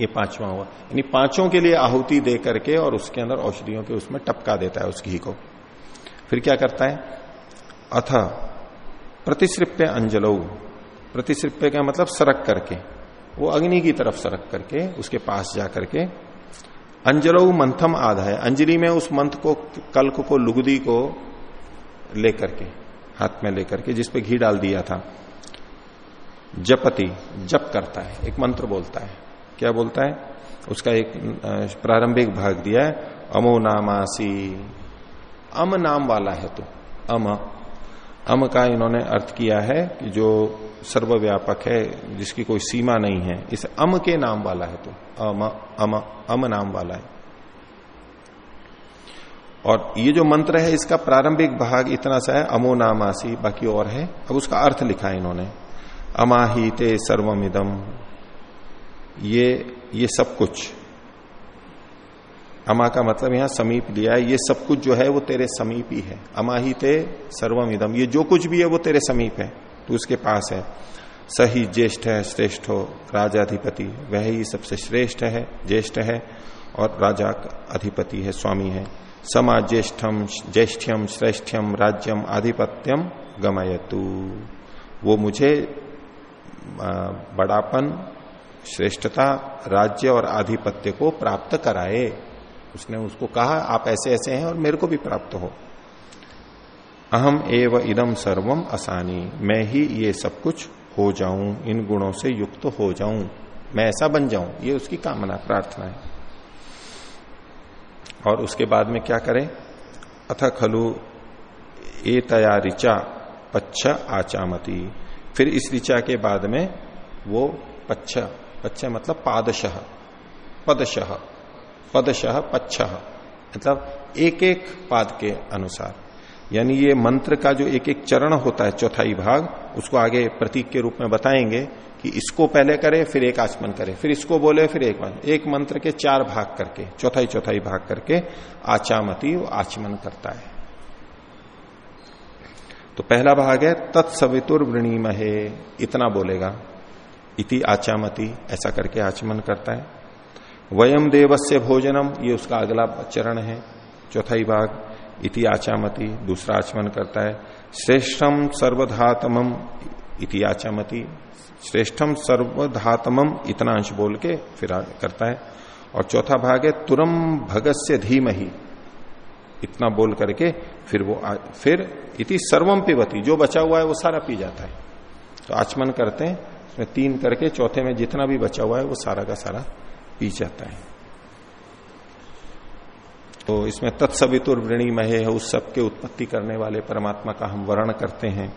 ये पांचवा हुआ। यानी पाँचों के लिए आहुति दे करके और उसके अंदर औषधियों के उसमें टपका देता है उस घी को। फिर क्या करता है? अथ प्रतिश्रिप्य अंजलो। प्रतिश्रिप्य का मतलब सरक करके। वो अग्नि की तरफ़ सरक करके, उसके पास जा करके अंजलो मंथम आधा है। अंजलि में उस मंथ को, कल्क को, लुगदी को लेकर के, हाथ में लेकर के जिसपे घी डाल दिया था। जपति, जप करता है, एक मंत्र बोलता है। क्या बोलता है? उसका एक प्रारंभिक भाग दिया है, अमो नामासी। अम नाम वाला है तो अम। अम का इन्होंने अर्थ किया है कि जो सर्वव्यापक है, जिसकी कोई सीमा नहीं है, इस अम के नाम वाला है तो अम अम अम नाम वाला है। और ये जो मंत्र है, इसका प्रारंभिक भाग इतना सा है, अमो नामासी, बाकी और है। अब उसका अर्थ लिखा है इन्होंने। अमाहिते सर्वमिदम। ये ये सब कुछ। अमा का मतलब यहाँ समीप लिया है, ये सब कुछ जो है, वो तेरे समीप ही है। अमाहिते सर्वम इदम ये जो कुछ भी है, वो तेरे समीप है। तो उसके पास है। सही ज्येष्ठ है, श्रेष्ठ हो, राजाधिपति। वह ही सबसे श्रेष्ठ है, ज्येष्ठ है और राजा अधिपति है, स्वामी है। समा ज्येष्ठम ज्येष्ठ्यम श्रेष्ठ्यम राज्यम आधिपत्यम गमयतु। वो मुझे बड़ापन, श्रेष्ठता, राज्य और आधिपत्य को प्राप्त कराए। उसने उसको कहा, आप ऐसे ऐसे हैं और मेरे को भी प्राप्त हो। अहम एव इदम सर्वम असानी। मैं ही ये सब कुछ हो जाऊँ, इन गुणों से युक्त हो जाऊँ। मैं ऐसा बन जाऊँ। ये उसकी कामना, प्रार्थना है। और उसके बाद में क्या करें? अथ खलु ए तया ऋचा पच्छ आचामती। फिर इस ऋचा के बाद में वो पच्छ पच्छ मतलब पादशह पदशह पदशह पच्छ। मतलब एक एक पाद के अनुसार। यानी ये मंत्र का जो एक एक चरण होता है चौथाई भाग, उसको आगे प्रतीक के रूप में बताएँगे कि इसको पहले करे, फिर एक आचमन करे, फिर इसको बोले, फिर एक बार एक मंत्र के चार भाग करके, चौथाई चौथाई भाग करके आचामती वो आचमन करता है। तो पहला भाग है, तत्सवितुर वृणीमहे, इतना बोलेगा, इति आचामती, ऐसा करके आचमन करता है। वयम देवस्य भोजनम, ये उसका अगला चरण है, चौथाई भाग। इति आचामती दूसरा आचमन करता है। श्रेष्ठम सर्वधातमम इति आचामती श्रेष्ठम सर्वधातमम इतना अंश बोल के फिर करता है। और चौथा भाग है तुरम भगस्य धीम ही इतना बोल करके फिर वो आ, फिर इति सर्वम पिबती जो बचा हुआ है वो सारा पी जाता है। तो आचमन करते हैं उसमें तीन करके चौथे में जितना भी बचा हुआ है वो सारा का सारा पी जाता है। तो इसमें तत्सवितुर महे है, उस सब के उत्पत्ति करने वाले परमात्मा का हम वर्ण करते हैं।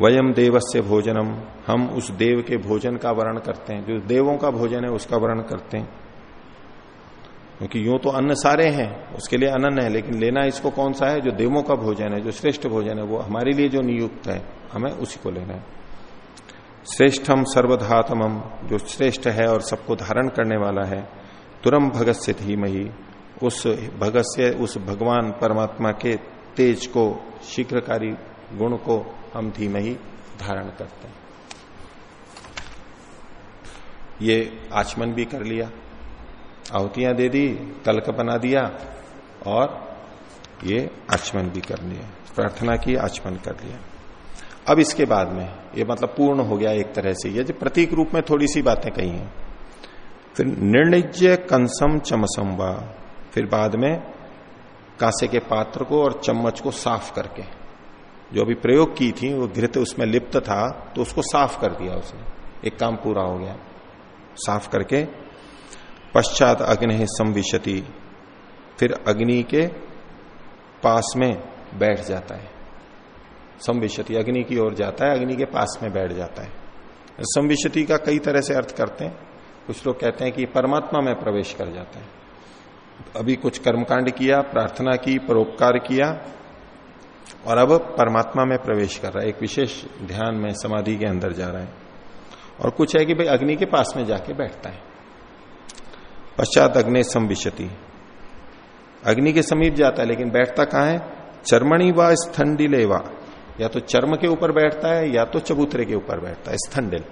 वयम देवस्य भोजनम, हम उस देव के भोजन का वर्ण करते हैं। जो देवों का भोजन है, उसका वर्ण करते हैं। क्योंकि यूँ तो अन्न सारे हैं, उसके लिए अनन्न है, लेकिन लेना इसको कौन सा है? जो देवों का भोजन है, जो श्रेष्ठ भोजन है, वो हमारे लिए जो नियुक्त है, हमें उसी को लेना है। श्रेष्ठम सर्वधातमम, जो श्रेष्ठ है और सबको धारण करने वाला है, तुरम भगत से धीमही उस भगत से, उस भगवान परमात्मा के तेज को, शीघ्रकारी गुण को हम धीमे ही धारण करते हैं। ये आचमन भी कर लिया, आहुतियाँ दे दी, तलक बना दिया, और ये आचमन भी कर लिया प्रार्थना की आचमन कर लिया। अब इसके बाद में, ये मतलब पूर्ण हो गया एक तरह से, ये जो प्रतीक रूप में थोड़ी सी बातें कही हैं। फिर निर्णिज्य कंसम चमसम व फिर बाद में कांसे के पात्र को और चम्मच को साफ़ करके, जो अभी प्रयोग की थी, वो घृत उसमें लिप्त था तो उसको साफ़ कर दिया उसने। एक काम पूरा हो गया। साफ़ करके पश्चात अग्नि संविशति, फिर अग्नि के पास में बैठ जाता है। संविशति अग्नि की ओर जाता है, अग्नि के पास में बैठ जाता है। संविशति का कई तरह से अर्थ करते हैं। कुछ लोग कहते हैं कि परमात्मा में प्रवेश कर जाता है। अभी कुछ कर्मकांड किया, प्रार्थना की, परोपकार किया और अब परमात्मा में प्रवेश कर रहा है। एक विशेष ध्यान में, समाधि के अंदर जा रहा है। और कुछ है कि भाई अग्नि के पास में जाके बैठता है। पश्चात अग्नि संविशति। अग्नि के समीप जाता है, लेकिन बैठता कहाँ है? चर्मणी व स्थंडिलेवा या तो चर्म के ऊपर बैठता है, या तो चबूतरे के ऊपर बैठता है, स्थंडिल।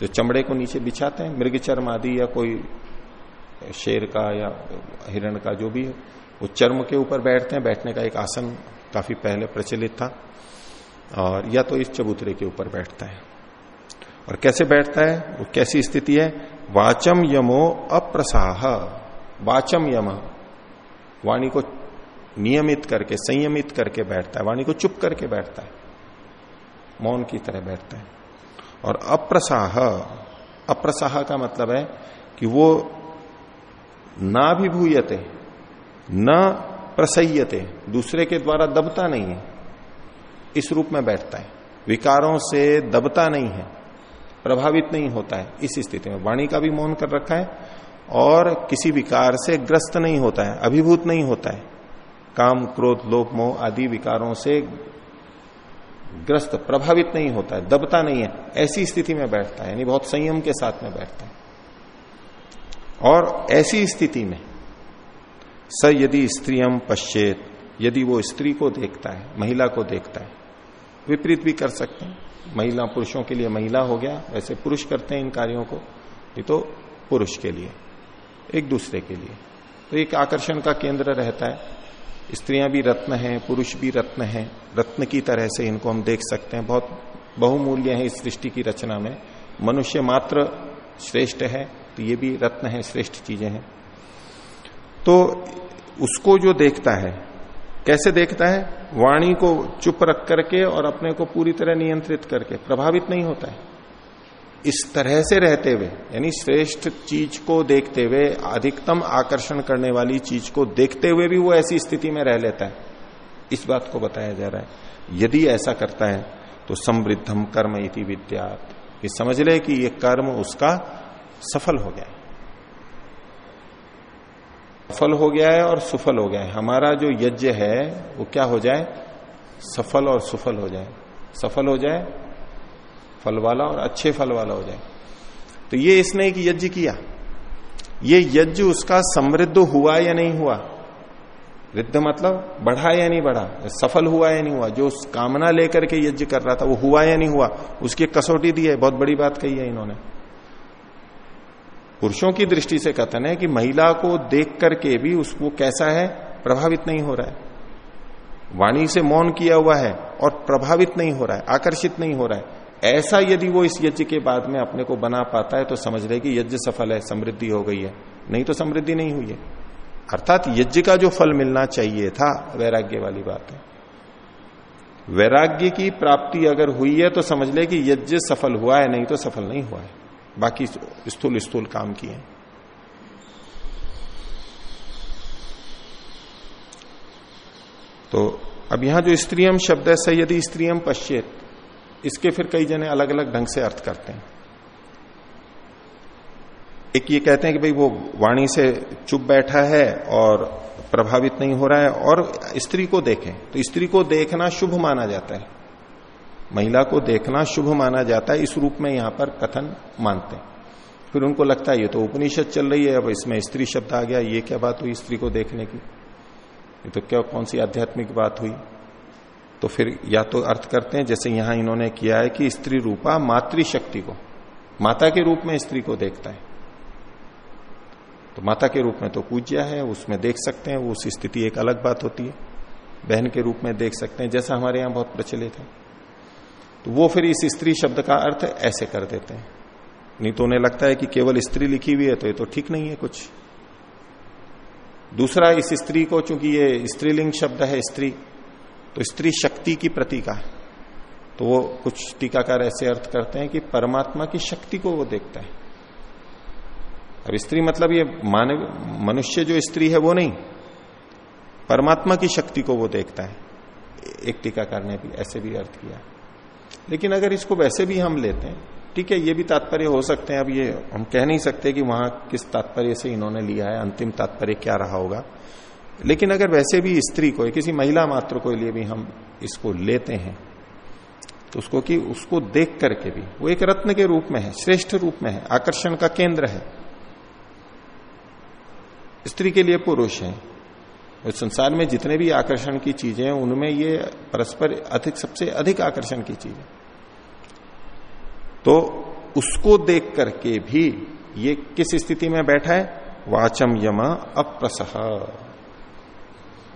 जो चमड़े को नीचे बिछाते हैं मृग चर्म आदि या कोई शेर का या हिरण का जो भी वो चर्म के ऊपर बैठते हैं। बैठने का एक आसन काफ़ी पहले प्रचलित था और या तो इस चबूतरे के ऊपर बैठता है। और कैसे बैठता है? वो कैसी स्थिति है? वाचम यमो अप्रसाह। वाचम यम। वाणी को नियमित करके, संयमित करके बैठता है। वाणी को चुप करके बैठता है। मौन की तरह बैठता है। और अप्रसाह अप्रसाह का मतलब है कि वो ना भी भूयते न प्रसयते, दूसरे के द्वारा दबता नहीं है। इस रूप में बैठता है। विकारों से दबता नहीं है, प्रभावित नहीं होता है। इस स्थिति में वाणी का भी मौन कर रखा है और किसी विकार से ग्रस्त नहीं होता है, अभिभूत नहीं होता है। काम, क्रोध, लोभ, मोह आदि विकारों से ग्रस्त, प्रभावित नहीं होता है, दबता नहीं है। ऐसी स्थिति में बैठता है, यानी बहुत संयम के साथ में बैठता है। और ऐसी स्थिति में स यदि स्त्रियम पश्चेत यदि वो स्त्री को देखता है, महिला को देखता है, विपरीत भी कर सकते हैं। महिला पुरुषों के लिए महिला हो गया, वैसे पुरुष करते हैं इन कार्यों को ये तो पुरुष के लिए, एक दूसरे के लिए। तो एक आकर्षण का केंद्र रहता है। स्त्रियाँ भी रत्न हैं, पुरुष भी रत्न हैं, रत्न की तरह से इनको हम देख सकते हैं। बहुत बहुमूल्य है इस सृष्टि की रचना में। मनुष्य मात्र श्रेष्ठ है तो ये भी रत्न है, श्रेष्ठ चीज़ें हैं। तो उसको जो देखता है, कैसे देखता है? वाणी को चुप रख करके और अपने को पूरी तरह नियंत्रित करके, प्रभावित नहीं होता है। इस तरह से रहते हुए, यानी श्रेष्ठ चीज़ को देखते हुए, अधिकतम आकर्षण करने वाली चीज़ को देखते हुए भी वो ऐसी स्थिति में रह लेता है। इस बात को बताया जा रहा है। यदि ऐसा करता है तो समृद्धम कर्म इति विद्यात। कि समझ ले कि ये कर्म उसका सफल हो गया सफल हो गया है और सुफल हो गया है। हमारा जो यज्ञ है, वो क्या हो जाए? सफल और सुफल हो जाए। सफल हो जाए, फल वाला और अच्छे फल वाला हो जाए। तो ये इसने एक यज्ञ किया। ये यज्ञ उसका समृद्ध हुआ या नहीं हुआ? रिद्ध मतलब बढ़ा या नहीं बढ़ा? सफल हुआ या नहीं हुआ? जो कामना लेकर के यज्ञ कर रहा था, वो हुआ या नहीं हुआ? उसकी कसौटी दी है। बहुत बड़ी बात कही है इन्होंने। पुरुषों की दृष्टि से कथन है कि महिला को देख करके भी उसको कैसा है, प्रभावित नहीं हो रहा है। वाणी से मौन किया हुआ है और प्रभावित नहीं हो रहा है, आकर्षित नहीं हो रहा है। ऐसा यदि वो इस यज्ञ के बाद में अपने को बना पाता है तो समझ रहे कि यज्ञ सफल है, समृद्धि हो गई है। नहीं तो समृद्धि नहीं हुई है। अर्थात यज्ञ का जो फल मिलना चाहिए था, वैराग्य वाली बात है। वैराग्य की प्राप्ति अगर हुई है तो समझ ले कि यज्ञ सफल हुआ है, नहीं तो सफल नहीं हुआ है। बाकी स्थूल स्थूल काम किए। तो अब यहाँ जो स्त्रियम शब्द है सही यदि स्त्रियम पश्चित इसके फिर कई जने अलग अलग ढंग से अर्थ करते हैं। एक ये कहते हैं कि भाई वो वाणी से चुप बैठा है और प्रभावित नहीं हो रहा है और स्त्री को देखें। तो स्त्री को देखना शुभ माना जाता है। महिला को देखना शुभ माना जाता है, इस रूप में यहाँ पर कथन मानते हैं। फिर उनको लगता है, ये तो उपनिषद चल रही है, अब इसमें स्त्री शब्द आ गया, ये क्या बात हुई स्त्री को देखने की? ये तो क्या, कौन सी आध्यात्मिक बात हुई? तो फिर या तो अर्थ करते हैं, जैसे यहाँ इन्होंने किया है कि स्त्री रूपा मातृशक्ति को, माता के रूप में स्त्री को देखता है। तो माता के रूप में तो पूज्य है, उसमें देख सकते हैं, उस स्थिति एक अलग बात होती है। बहन के रूप में देख सकते हैं, जैसा हमारे यहाँ बहुत प्रचलित है। तो वो फिर इस स्त्री शब्द का अर्थ ऐसे कर देते हैं। नहीं तो उन्हें लगता है कि केवल स्त्री लिखी हुई है तो ये तो ठीक नहीं है कुछ। दूसरा, इस स्त्री को चूँकि ये स्त्रीलिंग शब्द है, स्त्री तो स्त्री शक्ति की प्रतीका तो वो कुछ टीकाकार ऐसे अर्थ करते हैं कि परमात्मा की शक्ति को वो देखता है। अब स्त्री मतलब ये मानव मनुष्य जो स्त्री है वो नहीं, परमात्मा की शक्ति को वो देखता है। एक टीकाकार ने भी ऐसे भी अर्थ किया। लेकिन अगर इसको वैसे भी हम लेते हैं, ठीक है, ये भी तात्पर्य हो सकते हैं, अब ये हम कह नहीं सकते कि वहाँ किस तात्पर्य से इन्होंने लिया है, अंतिम तात्पर्य क्या रहा होगा। लेकिन अगर वैसे भी स्त्री को, किसी महिला मात्र को लिए भी हम इसको लेते हैं तो उसको कि उसको देख करके भी, वो एक रत्न के रूप में है, श्रेष्ठ रूप में है, आकर्षण का केंद्र है। स्त्री के लिए पुरुष है संसार में जितने भी आकर्षण की चीज़ें हैं, उनमें ये परस्पर अधिक, सबसे अधिक आकर्षण की चीज़ है। तो उसको देख करके भी ये किस स्थिति में बैठा है? वाचम यमा अप्रसह।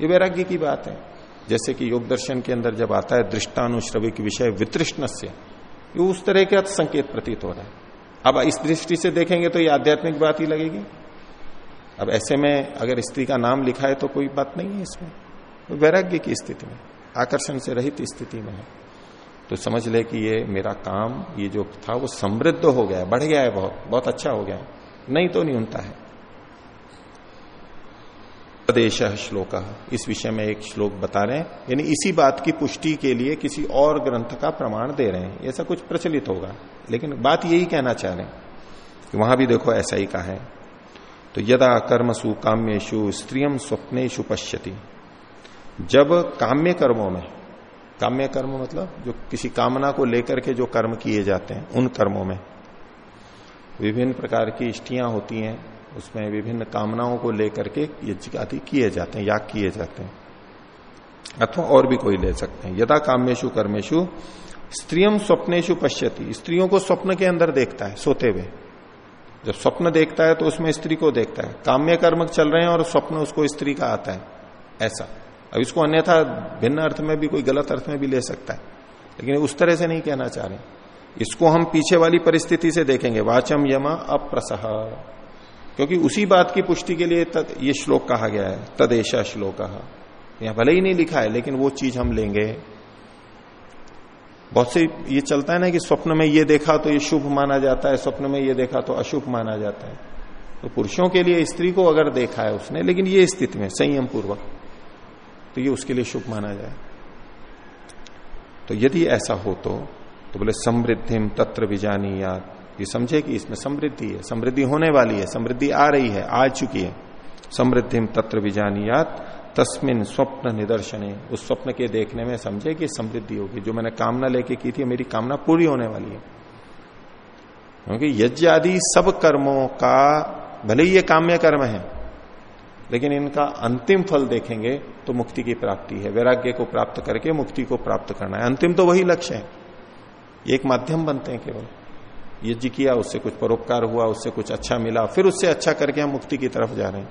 ये वैराग्य की बात है। जैसे कि योग दर्शन के अंदर जब आता है दृष्टानुश्रविक विषय वितृष्ण से उस तरह का संकेत प्रतीत हो रहा है। अब इस दृष्टि से देखेंगे तो ये आध्यात्मिक बात ही लगेगी। अब ऐसे में अगर स्त्री का नाम लिखा है तो कोई बात नहीं है इसमें। तो वैराग्य की स्थिति में, आकर्षण से रहित स्थिति में है। तो समझ ले कि ये मेरा काम, ये जो था, वो समृद्ध हो गया है, बढ़ गया है बहुत बहुत अच्छा हो गया है। नहीं तो न्यूनता है। उपदेश श्लोक। इस विषय में एक श्लोक बता रहे हैं। यानी इसी बात की पुष्टि के लिए किसी और ग्रंथ का प्रमाण दे रहे हैं। ऐसा कुछ प्रचलित होगा। लेकिन बात यही कहना चाह रहे हैं कि वहाँ भी देखो ऐसा ही कहा है। तो यदा कर्मसु काम्यशु स्त्रियम स्वप्नेशु पश्यति। जब काम्य कर्मों में, काम्य कर्म मतलब जो किसी कामना को लेकर के जो कर्म किए जाते हैं, उन कर्मों में विभिन्न प्रकार की इष्टियाँ होती हैं, उसमें विभिन्न कामनाओं को लेकर के यज्ञ आदि किए जाते हैं, याग किए जाते हैं, अथवा और भी कोई ले सकते हैं। यदा कामेशु कर्मेशु स्त्रियम स्वप्नेशु पश्यति। स्त्रियों को स्वप्न के अंदर देखता है, सोते हुए। जब स्वप्न देखता है तो उसमें स्त्री को देखता है। काम्य कर्म चल रहे हैं और स्वप्न उसको स्त्री का आता है। ऐसा। अब इसको अन्यथा भिन्न अर्थ में भी कोई गलत अर्थ में भी ले सकता है। लेकिन उस तरह से नहीं कहना चाह रहे। इसको हम पीछे वाली परिस्थिति से देखेंगे। वाचम यमा अप्रसह। क्योंकि उसी बात की पुष्टि के लिए तद, ये श्लोक कहा गया है। तदेशा श्लोक। यहाँ भले ही नहीं लिखा है लेकिन वो चीज़ हम लेंगे। बहुत से ये चलता है ना कि स्वप्न में ये देखा तो ये शुभ माना जाता है, स्वप्न में ये देखा तो अशुभ माना जाता है। तो पुरुषों के लिए स्त्री को अगर देखा है उसने, लेकिन ये स्थिति में, संयम पूर्वक तो ये उसके लिए शुभ माना जाए। तो यदि ऐसा हो तो तो बोले समृद्धिम तत्र विजानी याद ये समझे कि इसमें समृद्धि है, समृद्धि होने वाली है, समृद्धि आ रही है, आ चुकी है। समृद्धिम तत्र विजानियात। तस्मिन स्वप्न निदर्शन उस स्वप्न के देखने में समझे कि समृद्धि होगी। जो मैंने कामना लेके की थी, मेरी कामना पूरी होने वाली है। क्योंकि यज्ञ आदि सब कर्मों का, भले ही ये काम्य कर्म है, लेकिन इनका अंतिम फल देखेंगे तो मुक्ति की प्राप्ति है। वैराग्य को प्राप्त करके मुक्ति को प्राप्त करना है। अंतिम तो वही लक्ष्य है। एक माध्यम बनते हैं केवल। यज्ञ किया, उससे कुछ परोपकार हुआ, उससे कुछ अच्छा मिला, फिर उससे अच्छा करके हम मुक्ति की तरफ़ जा रहे हैं।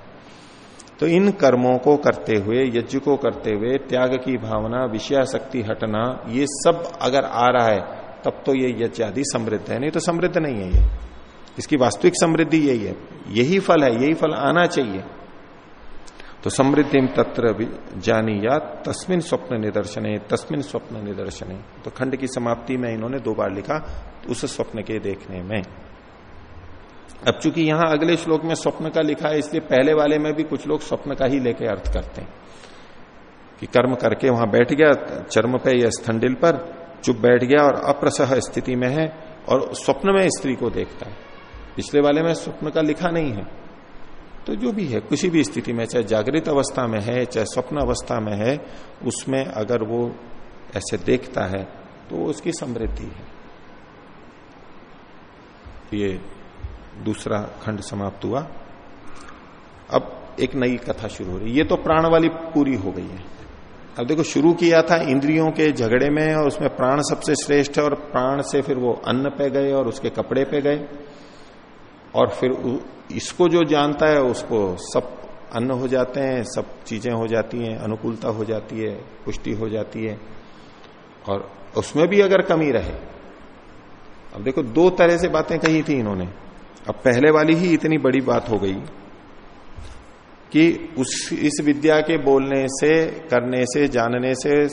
तो इन कर्मों को करते हुए, यज्ञ को करते हुए, त्याग की भावना विषया शक्ति हटना, ये सब अगर आ रहा है, तब तो ये यज्ञ आदि समृद्ध है। नहीं तो समृद्ध नहीं है ये। इसकी वास्तविक समृद्धि यही है। यही फल है, यही फल आना चाहिए। तो समृद्धि तत्र जानी या तस्मिन स्वप्न निदर्शन, तस्मिन स्वप्न निदर्शन। तो खंड की समाप्ति में इन्होंने दो बार लिखा, उस स्वप्न के देखने में। अब चूँकि यहाँ अगले श्लोक में स्वप्न का लिखा है, इसलिए पहले वाले में भी कुछ लोग स्वप्न का ही लेके अर्थ करते हैं। कि कर्म करके वहाँ बैठ गया, चर्म पे या स्थंडिल पर, चुप बैठ गया और अप्रसह स्थिति में है और स्वप्न में स्त्री को देखता है। पिछले वाले में स्वप्न का लिखा नहीं है। तो जो भी है, किसी भी स्थिति में, चाहे जागृत अवस्था में है, चाहे स्वप्न अवस्था में है, उसमें अगर वो ऐसे देखता है तो उसकी समृद्धि है। ये दूसरा खंड समाप्त हुआ। अब एक नई कथा शुरू हो रही ये तो प्राण वाली पूरी हो गई है। अब देखो, शुरू किया था इंद्रियों के झगड़े में और उसमें प्राण सबसे श्रेष्ठ है और प्राण से फिर वो अन्न पे गए और उसके कपड़े पे गए। और फिर इसको जो जानता है उसको सब अन्न हो जाते हैं, सब चीज़ें हो जाती हैं, अनुकूलता हो जाती है, पुष्टि हो जाती है। और उसमें भी अगर कमी रहे। अब देखो, दो तरह से बातें कही थी इन्होंने। अब पहले वाली ही इतनी बड़ी बात हो गई कि उस, इस विद्या के बोलने से, करने से, जानने से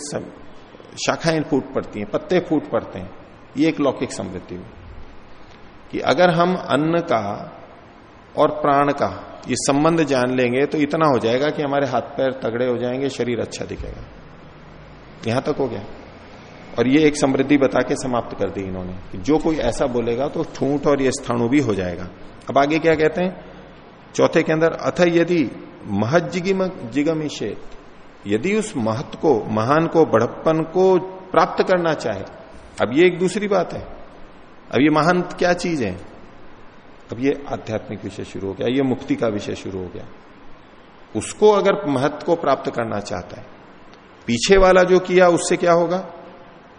शाखाएँ फूट पड़ती हैं, पत्ते फूट पड़ते हैं। ये एक लौकिक समृद्धि हुई कि अगर हम अन्न का और प्राण का ये संबंध जान लेंगे तो इतना हो जाएगा कि हमारे हाथ पैर तगड़े हो जाएँगे, शरीर अच्छा दिखेगा। यहाँ तक हो गया। और ये एक समृद्धि बता के समाप्त कर दी इन्होंने जो कोई ऐसा बोलेगा तो ठूंठ और ये स्थाणु भी हो जाएगा। अब आगे क्या कहते हैं? चौथे के अंदर, अथ यदि महत जिगमिशेत यदि उस महत्व को, महान को, बड़प्पन को प्राप्त करना चाहे, अब ये एक दूसरी बात है। अब ये महान क्या चीज़ है? अब ये आध्यात्मिक विषय शुरू हो गया, ये मुक्ति का विषय शुरू हो गया। उसको अगर महत्व को प्राप्त करना चाहता है, पीछे वाला जो किया उससे क्या होगा?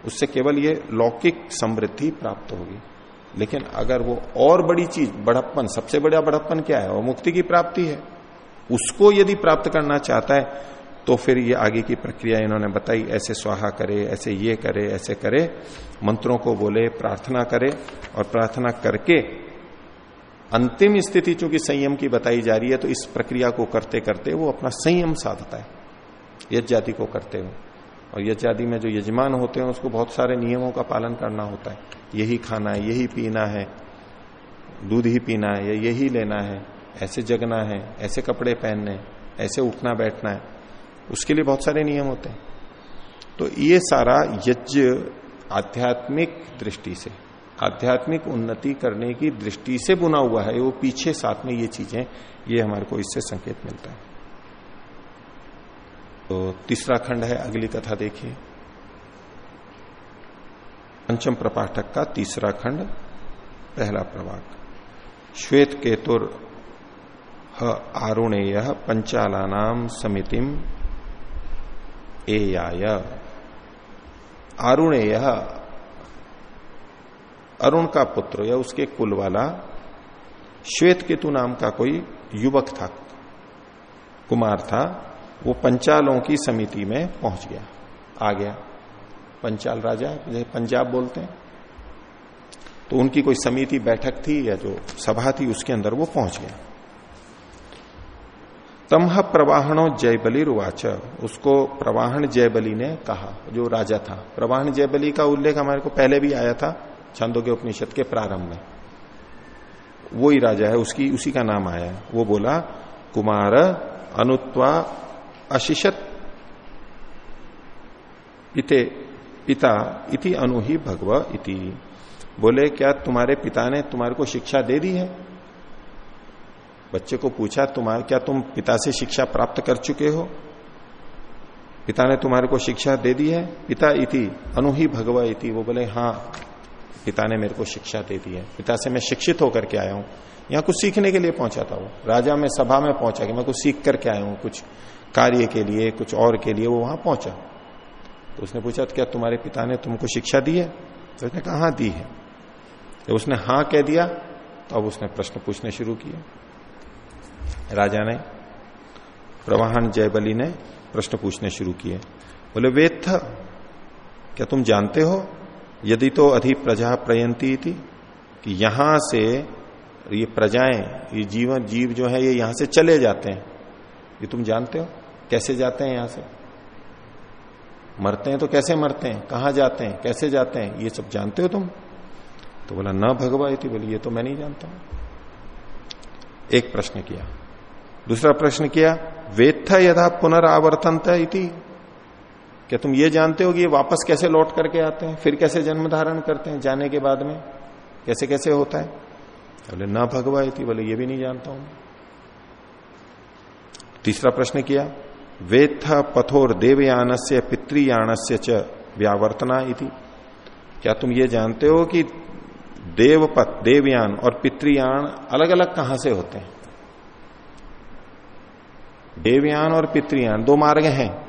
उससे केवल ये लौकिक समृद्धि प्राप्त होगी। लेकिन अगर वो और बड़ी चीज़, बढ़प्पन, सबसे बड़ा बढ़प्पन क्या है? वो मुक्ति की प्राप्ति है। उसको यदि प्राप्त करना चाहता है तो फिर ये आगे की प्रक्रिया इन्होंने बताई, ऐसे स्वाहा करे, ऐसे ये करे, ऐसे करे, मंत्रों को बोले, प्रार्थना करे, और प्रार्थना करके अंतिम स्थिति चूँकि संयम की बताई जा रही है तो इस प्रक्रिया को करते करते वो अपना संयम साधता है, यज्ञादि को करते हुए। और यज्ञादि में जो यजमान होते हैं, उसको बहुत सारे नियमों का पालन करना होता है। यही खाना है, यही पीना है, दूध ही पीना है, या यही लेना है, ऐसे जगना है, ऐसे कपड़े पहनने, ऐसे उठना बैठना है, उसके लिए बहुत सारे नियम होते हैं। तो ये सारा यज्ञ आध्यात्मिक दृष्टि से, आध्यात्मिक उन्नति करने की दृष्टि से बुना हुआ है। वो पीछे साथ में ये चीज़ें, ये हमारे को इससे संकेत मिलता है। तो तीसरा खंड है, अगली कथा देखिए। पंचम प्रपाठक का तीसरा खंड, पहला प्रभाग श्वेत केतुर आरुणेय पंचालानाम समितिम एयाय। आरुणेय, अरुण का पुत्र या उसके कुल वाला श्वेत केतु नाम का कोई युवक था, कुमार था वो पंचालों की समिति में पहुँच गया। आ गया। पंचाल राजा जैसे पंजाब बोलते हैं। तो उनकी कोई समिति बैठक थी या जो सभा थी, उसके अंदर वो पहुँच गया। तमह प्रवाहणो जयबली रुवाच। उसको प्रवाहन जयबली ने कहा, जो राजा था। प्रवाहन जयबली का उल्लेख हमारे को पहले भी आया था, छंदों के उपनिषद के प्रारंभ में। वो ही राजा है, उसकी, उसी का नाम आया है। वो बोला, कुमार अनुत्वा अशिषत पिते पिता इति अनु ही भगव इति। बोले, क्या तुम्हारे पिता ने तुम्हारे को शिक्षा दे दी है? बच्चे को पूछा, तुम्हारे, क्या तुम पिता से शिक्षा प्राप्त कर चुके हो? पिता ने तुम्हारे को शिक्षा दे दी है? पिता इति अनु ही भगवा इति। वो बोले हाँ पिता ने मेरे को शिक्षा दे दी है। पिता से मैं शिक्षित होकर के आया हूँ। यहाँ कुछ सीखने के लिए पहुँचा था वो। राजा में, सभा में पहुँचा कि मैं कुछ सीख करके आया हूँ, कुछ कार्य के लिए, कुछ और के लिए वो वहाँ पहुँचा। तो उसने पूछा क्या तुम्हारे पिता ने तुमको शिक्षा दी है? तो उसने कहा हाँ दी है। तो उसने हाँ कह दिया तो अब उसने प्रश्न पूछने शुरू किए। राजा ने, प्रवाहन जयबली ने प्रश्न पूछने शुरू किए। बोले, वेद क्या तुम जानते हो? यदि तो अधि प्रजा प्रयंती थी कि यहाँ से ये प्रजाएँ, ये जीवन, जीव जो है, ये यहाँ से चले जाते हैं। ये तुम जानते हो? कैसे जाते हैं यहाँ से? मरते हैं तो कैसे मरते हैं? कहाँ जाते हैं? कैसे जाते हैं? ये सब जानते हो तुम? तो बोला, न भगवा थी बोली, ये तो मैं नहीं जानता। हूँ एक प्रश्न किया। दूसरा प्रश्न किया, वेत्थ यदा पुनरावर्तन इति? क्या तुम ये जानते हो कि ये वापस कैसे लौट करके आते हैं? फिर कैसे जन्म धारण करते हैं? जाने के बाद में? कैसे कैसे होता है? बोले, ना भगवा थी बोले, ये भी नहीं जानता हूँ। तीसरा प्रश्न किया वेत्थ पथोर देवयान से पितृयान से च व्यावर्तना इति। क्या तुम ये जानते हो कि देवपथ देवयान और पितृयान अलग अलग कहाँ से होते हैं? देवयान और पितृयान दो मार्ग हैं।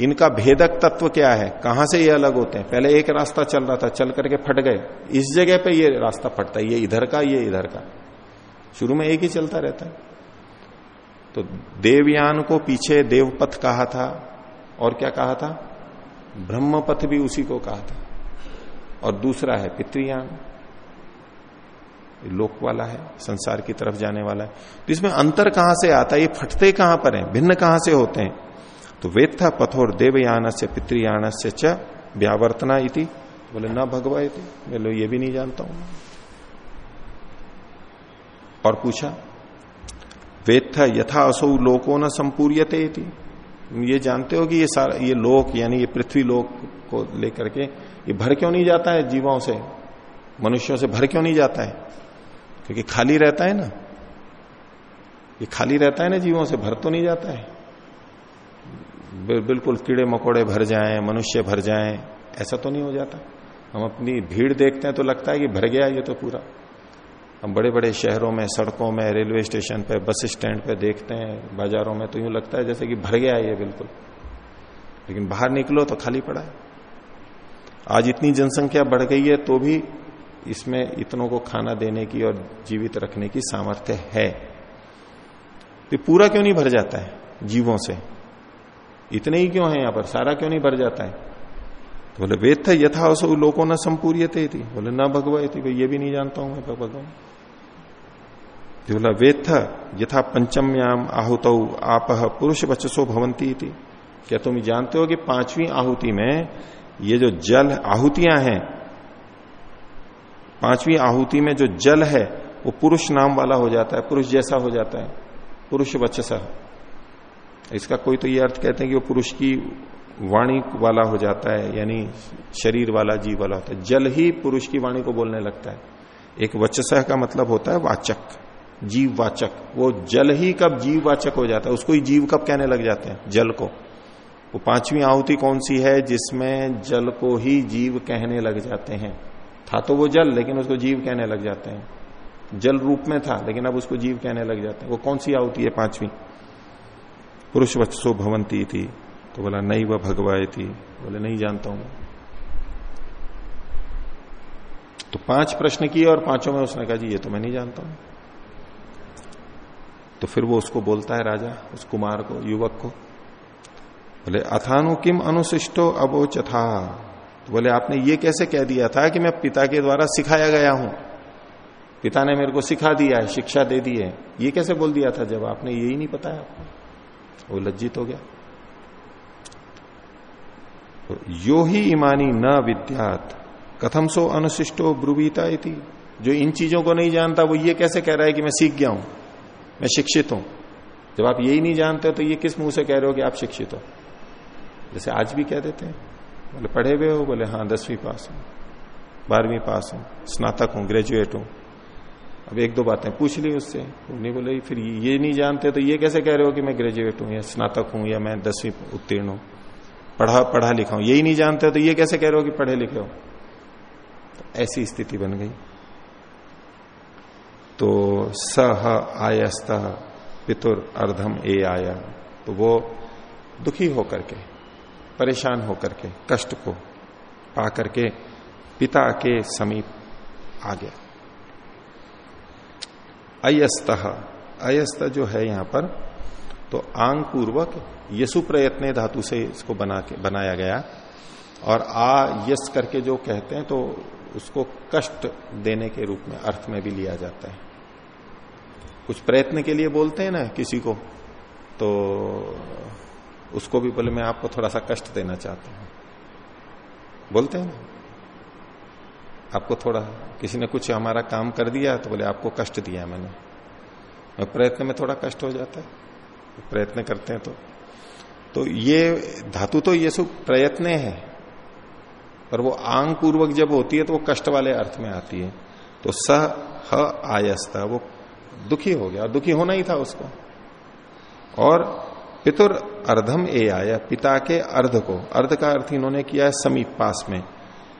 इनका भेदक तत्व क्या है? कहाँ से ये अलग होते हैं? पहले एक रास्ता चल रहा था, चल करके फट गए। इस जगह पे ये रास्ता फटता है, ये इधर का, ये इधर का। शुरू में एक ही चलता रहता है। तो देवयान को पीछे देवपथ कहा था, और क्या कहा था? ब्रह्मपथ भी उसी को कहा था। और दूसरा है पितृयान। लोक वाला है, संसार की तरफ़ जाने वाला है। तो इसमें अंतर कहाँ से आता है? ये फटते कहाँ पर हैं? भिन्न कहाँ से होते हैं? तो वेद था, पथोर देवयान से पितृयान से च व्यावर्तना इति। बोले, ना भगवा ये भी नहीं जानता हूँ। और पूछा वेद था यथा असो लोको न संपूर्यते ये जानते हो कि ये सारा, ये लोक, यानी ये पृथ्वी लोक को लेकर के ये भर क्यों नहीं जाता है जीवों से? मनुष्यों से भर क्यों नहीं जाता है? क्योंकि खाली रहता है ना। ये खाली रहता है ना जीवों से, भर तो नहीं जाता है। बिल्कुल कीड़े मकोड़े भर जाएँ, मनुष्य भर जाएँ, ऐसा तो नहीं हो जाता। हम अपनी भीड़ देखते हैं तो लगता है कि भर गया ये तो पूरा। हम बड़े बड़े शहरों में, सड़कों में, रेलवे स्टेशन पे, बस स्टैंड पे देखते हैं, बाजारों में तो यूँ लगता है जैसे कि भर गया है ये बिल्कुल। लेकिन बाहर निकलो तो खाली पड़ा है। आज इतनी जनसंख्या बढ़ गई है तो भी इसमें इतनों को खाना देने की और जीवित रखने की सामर्थ्य है। तो पूरा क्यों नहीं भर जाता है जीवों से? इतने ही क्यों है यहाँ पर? सारा क्यों नहीं भर जाता है? तो बोले, वेद था, यथा असो लोगों न संपूर्य थी बोले, न भगवा थी ये भी नहीं जानता हूँ मैं भगवान? बोला, वेद था, यथा पंचम्याम आहुत, आप पुरुष वचसो भवंती थी क्या तुम जानते हो कि पांचवी आहुति में ये जो जल आहुतियाँ हैं, पांचवी आहुति में जो जल है, वो पुरुष नाम वाला हो जाता है, पुरुष जैसा हो जाता है, पुरुष वचस। इसका कोई तो ये अर्थ कहते हैं कि वो पुरुष की वाणी वाला हो जाता है, यानी शरीर वाला, जीव वाला होता है। जल ही पुरुष की वाणी को बोलने लगता है। एक वचस का मतलब होता है वाचक जीव वाचक वो जल ही कब जीव वाचक हो जाता है, उसको ही जीव कब कहने लग जाते हैं? जल को। वो पांचवी आहुति कौन सी है जिसमें जल को ही जीव कहने लग जाते हैं? था तो वो जल, लेकिन उसको जीव कहने लग जाते हैं। जल रूप में था, लेकिन अब उसको जीव कहने लग जाते हैं। वो कौन सी आहुति है पांचवी? पुरुष वत्सो भवंती थी तो बोला, नहीं, वह भगवाए थी। बोले, नहीं जानता हूँ। तो पाँच प्रश्न किए और पाँचों में उसने कहा, जी, ये तो मैं नहीं जानता हूँ। तो फिर वो उसको बोलता है, राजा, उस कुमार को, युवक को। बोले, अथानु किम अनुशिष्टो अबोचथा तो बोले, आपने ये कैसे कह दिया था कि मैं पिता के द्वारा सिखाया गया हूँ? पिता ने मेरे को सिखा दिया है, शिक्षा दे दी है। ये कैसे बोल दिया था जब आपने यही नहीं बताया? आपको वो लज्जित हो गया। तो यो ही ईमानी न विद्यात। कथम सो अनुशिष्टो ब्रुवीता जो इन चीज़ों को नहीं जानता, वो ये कैसे कह रहा है कि मैं सीख गया हूँ, मैं शिक्षित हूँ। जब आप यही नहीं जानते तो ये किस मुँह से कह रहे हो कि आप शिक्षित हो? जैसे आज भी कह देते हैं। बोले, पढ़े हुए हो? बोले हाँ दसवीं पास हूँ, बारहवीं पास हूँ, स्नातक हूँ ग्रेजुएट हूँ। अब एक दो बातें पूछ ली उससे। उन्हें बोले, फिर ये नहीं जानते तो ये कैसे कह रहे हो कि मैं ग्रेजुएट हूँ या स्नातक हूँ या मैं दसवीं उत्तीर्ण हूँ? पढ़ा पढ़ा लिखा हूँ यही नहीं जानते तो ये कैसे कह रहे हो कि पढ़े लिखे हो? तो ऐसी स्थिति बन गई। तो सह आयस्त पितुर अर्धम ए आया। तो वो दुखी होकर के, परेशान होकर के, कष्ट को पा करके पिता के समीप आ गया। अयस्त अयस्त जो है यहाँ पर तो आंग पूर्वक यसु प्रयत्न धातु से इसको बना के, बनाया गया। और आ यस करके जो कहते हैं तो उसको कष्ट देने के रूप में, अर्थ में भी लिया जाता है। कुछ प्रयत्न के लिए बोलते हैं ना किसी को तो उसको भी बोले, मैं आपको थोड़ा सा कष्ट देना चाहता हूँ। बोलते हैं ना। आपको थोड़ा, किसी ने कुछ हमारा काम कर दिया तो बोले, आपको कष्ट दिया मैंने। प्रयत्न में थोड़ा कष्ट हो जाता है। प्रयत्न करते हैं तो। तो ये धातु तो ये सब प्रयत्न है, पर वो आंग पूर्वक जब होती है तो वो कष्ट वाले अर्थ में आती है। तो सह ह आयस्ता वो दुखी हो गया और दुखी होना ही था उसको। और पितुर अर्धम ए आया, पिता के अर्ध को, अर्ध का अर्थ इन्होंने किया है समीप पास में।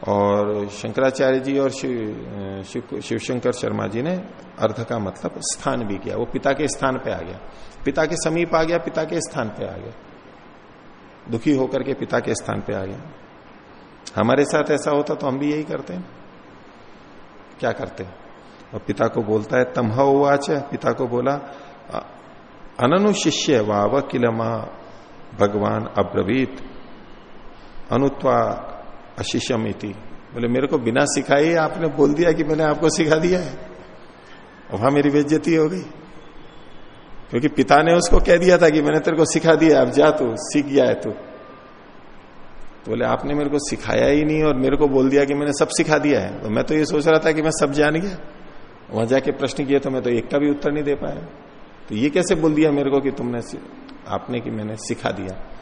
और शंकराचार्य जी और शिव, शिवशंकर शर्मा जी ने अर्ध का मतलब स्थान भी किया, वो पिता के स्थान पे आ गया। पिता के समीप आ गया, पिता के स्थान पे आ गया। दुखी होकर के पिता के स्थान पे आ गया। हमारे साथ ऐसा होता तो हम भी यही करते हैं। क्या करते हैं? और पिता को बोलता है तमह उवाच। पिता को बोला अननु शिष्य वाव किलमा भगवान अब्रवीत। अनुत्वा अशिष्यम इति। बोले, मेरे को बिना सिखाए आपने बोल दिया कि मैंने आपको सिखा दिया है। वहाँ मेरी बेज्जती हो गई। क्योंकि पिता ने उसको कह दिया था कि मैंने तेरे को सिखा दिया, अब जा तू, सीख गया है तू। तो बोले, आपने मेरे को सिखाया ही नहीं और मेरे को बोल दिया कि मैंने सब सिखा दिया है। तो मैं तो ये सोच रहा था कि मैं सब जान गया। वहाँ जाके प्रश्न किए तो मैं तो एक का भी उत्तर नहीं दे पाया। तो ये कैसे बोल दिया मेरे को कि तुमने आपने कि मैंने सिखा दिया।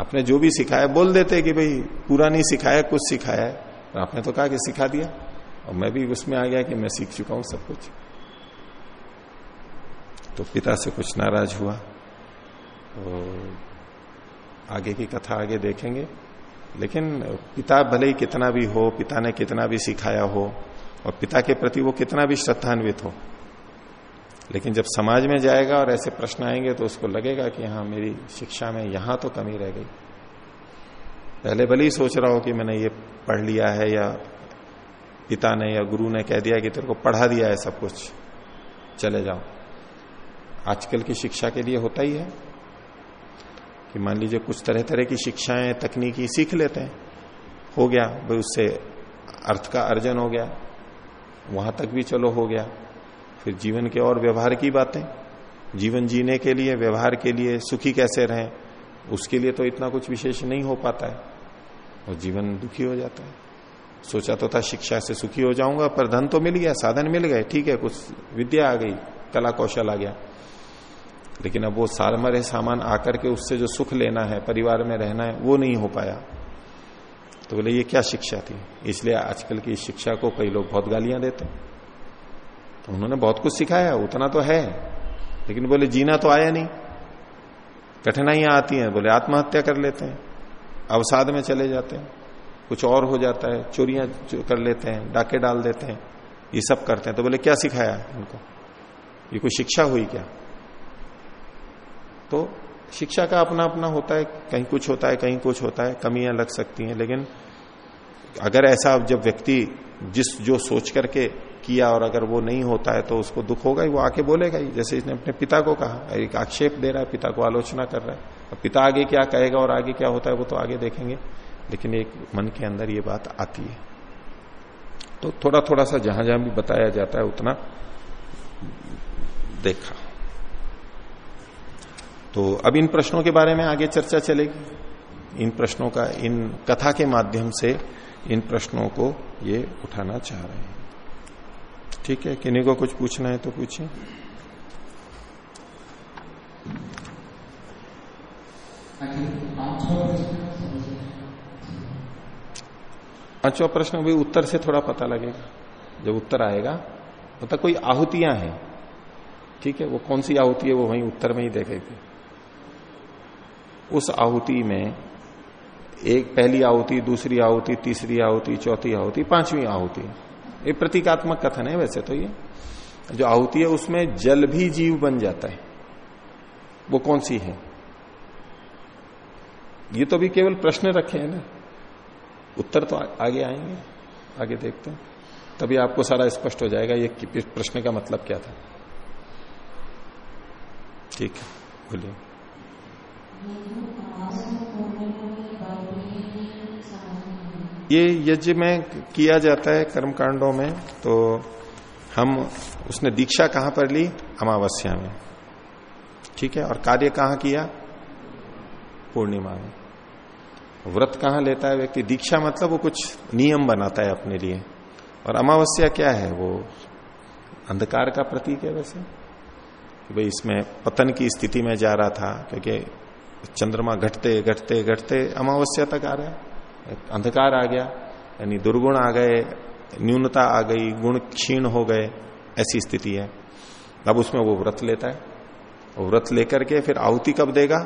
आपने जो भी सिखाया, बोल देते कि भाई, पूरा नहीं सिखाया, कुछ सिखाया है। आपने तो कहा कि सिखा दिया। और मैं भी उसमें आ गया कि मैं सीख चुका हूँ सब कुछ। तो पिता से कुछ नाराज़ हुआ। तो आगे की कथा आगे देखेंगे। लेकिन पिता भले ही कितना भी हो, पिता ने कितना भी सिखाया हो, और पिता के प्रति वो कितना भी श्रद्धान्वित हो, लेकिन जब समाज में जाएगा और ऐसे प्रश्न आएँगे तो उसको लगेगा कि हाँ मेरी शिक्षा में यहाँ तो कमी रह गई। पहले भले ही सोच रहा हो कि मैंने ये पढ़ लिया है या पिता ने या गुरु ने कह दिया कि तेरे को पढ़ा दिया है सब कुछ, चले जाओ। आजकल की शिक्षा के लिए होता ही है कि मान लीजिए कुछ तरह तरह की शिक्षाएँ, तकनीकी सीख लेते हैं। हो गया, भाई उससे अर्थ का अर्जन हो गया, वहाँ तक भी चलो, हो गया। फिर जीवन के और व्यवहार की बातें। जीवन जीने के लिए, व्यवहार के लिए सुखी कैसे रहें, उसके लिए तो इतना कुछ विशेष नहीं हो पाता है। और जीवन दुखी हो जाता है। सोचा तो था शिक्षा से सुखी हो जाऊँगा, पर धन तो मिल गया, साधन मिल गए, ठीक है, कुछ विद्या आ गई, कला कौशल आ गया। लेकिन अब वो सालमरे सामान आकर के उससे जो सुख लेना है, परिवार में रहना है, वो नहीं हो पाया। तो बोले, ये क्या शिक्षा थी? इसलिए आजकल की शिक्षा को कई लोग बहुत गालियाँ देते तो उन्होंने बहुत कुछ सिखाया, उतना तो है। लेकिन बोले, जीना तो आया नहीं। कठिनाइयाँ आती हैं, बोले, आत्महत्या कर लेते हैं, अवसाद में चले जाते हैं, कुछ और हो जाता है, चोरियाँ कर लेते हैं, डाके डाल देते हैं, ये सब करते हैं। तो बोले, क्या सिखाया उनको ये कोई शिक्षा हुई क्या? तो शिक्षा का अपना अपना होता है, कहीं कुछ होता है, कहीं कुछ होता है, कमियाँ लग सकती हैं, लेकिन अगर ऐसा जब व्यक्ति जिस जो सोच करके किया और अगर वो नहीं होता है तो उसको दुख होगा ही वो आके बोलेगा ही, जैसे इसने अपने पिता को कहा, एक आक्षेप दे रहा है, पिता को आलोचना कर रहा है। और पिता आगे क्या कहेगा और आगे क्या होता है, वो तो आगे देखेंगे, लेकिन एक मन के अंदर ये बात आती है। तो थोड़ा थोड़ा सा जहाँ जहाँ भी बताया जाता है, उतना देखा। तो अब इन प्रश्नों के बारे में आगे चर्चा चलेगी। इन प्रश्नों का, इन कथा के माध्यम से इन प्रश्नों को ये उठाना चाह रहे हैं। ठीक है, किन्हीं को कुछ पूछना है तो पूछिए। पांचवा प्रश्न भी उत्तर से थोड़ा पता लगेगा। जब उत्तर आएगा मतलब कोई आहुतियाँ हैं, ठीक है, वो कौन सी आहुति है, वो वहीं उत्तर में ही देखेगी उस आहुति में एक पहली आहुति, दूसरी आहुति, तीसरी आहुति, चौथी आहुति, पांचवी आहुति। ये प्रतीकात्मक कथन है वैसे तो ये। जो आहुति है उसमें जल भी जीव बन जाता है। वो कौन सी है? ये तो भी केवल प्रश्न रखे हैं ना। उत्तर तो आगे आएँगे। आगे देखते हैं। तभी आपको सारा स्पष्ट हो जाएगा ये प्रश्न का मतलब क्या था। ठीक है, बोलिए। ये यज्ञ में किया जाता है कर्म कांडों में तो हम उसने दीक्षा कहाँ पर ली? अमावस्या में। ठीक है? और कार्य कहाँ किया? पूर्णिमा में। व्रत कहाँ लेता है व्यक्ति? दीक्षा मतलब वो कुछ नियम बनाता है अपने लिए। और अमावस्या क्या है? वो अंधकार का प्रतीक है वैसे। कि भाई इसमें पतन की स्थिति में जा रहा था, क्योंकि चंद्रमा घटते घटते घटते अमावस्या तक आ रहा है। अंधकार आ गया, यानी दुर्गुण आ गए, न्यूनता आ गई, गुण क्षीण हो गए, ऐसी स्थिति है। अब उसमें वो व्रत लेता है। वो व्रत लेकर के फिर आहुति कब देगा?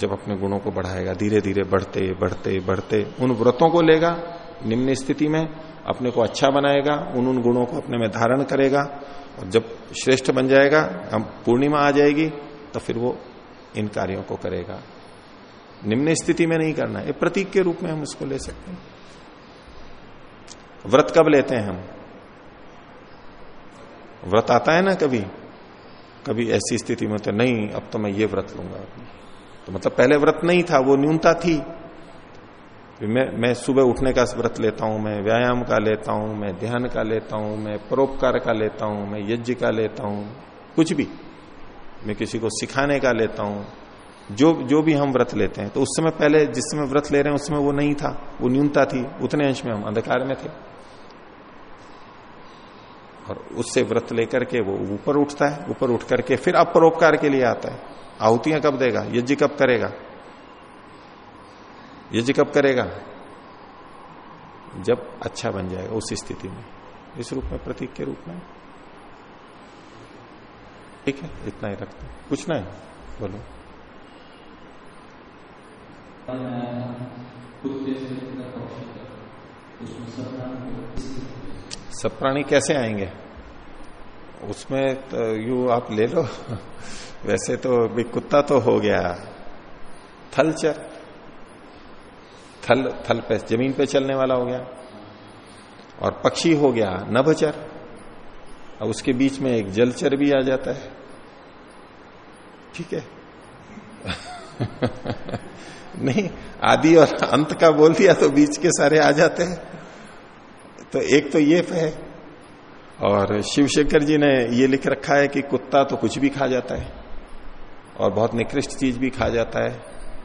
जब अपने गुणों को बढ़ाएगा धीरे धीरे बढ़ते बढ़ते बढ़ते, उन व्रतों को लेगा, निम्न स्थिति में, अपने को अच्छा बनाएगा उन उन गुणों को अपने में धारण करेगा, और जब श्रेष्ठ बन जाएगा हम पूर्णिमा आ जाएगी तो फिर वो इन कार्यों को करेगा। निम्न स्थिति में नहीं करना है। प्रतीक के रूप में हम उसको ले सकते हैं। व्रत कब लेते हैं हम? व्रत आता है ना कभी? कभी ऐसी स्थिति में तो नहीं, अब तो मैं ये व्रत लूँगा। तो मतलब पहले व्रत नहीं था, वो न्यूनता थी। मैं मैं सुबह उठने का व्रत लेता हूँ, मैं व्यायाम का लेता हूँ, मैं ध्यान का लेता हूँ, मैं परोपकार का लेता हूँ, मैं यज्ञ का लेता हूँ, कुछ भी। मैं किसी को सिखाने का लेता हूँ, जो जो भी हम व्रत लेते हैं तो उस समय पहले जिस समय व्रत ले रहे हैं, उस समय वो नहीं था, वो न्यूनता थी, उतने अंश में हम अंधकार में थे। और उससे व्रत लेकर के वो ऊपर उठता है, ऊपर उठ करके फिर अब परोपकार के लिए आता है। आहुतियाँ कब देगा? यज्ञ कब करेगा? यज्ञ कब करेगा? जब अच्छा बन जाएगा, उस स्थिति में। इस रूप में प्रतीक के रूप में। ठीक है? इतना ही रखते कुछ ना है। बोलो सब प्राणी कैसे आएँगे? उसमें तो यू आप ले लो। वैसे तो भी कुत्ता तो हो गया। थलचर थल थल पे ज़मीन पे चलने वाला हो गया। और पक्षी हो गया। नभचर। अब उसके बीच में एक जलचर भी आ जाता है। ठीक है? नहीं, आदि और अंत का बोल दिया तो बीच के सारे आ जाते हैं। तो एक तो ये है। और शिव शंकर जी ने ये लिख रखा है कि कुत्ता तो कुछ भी खा जाता है और बहुत निकृष्ट चीज़ भी खा जाता है।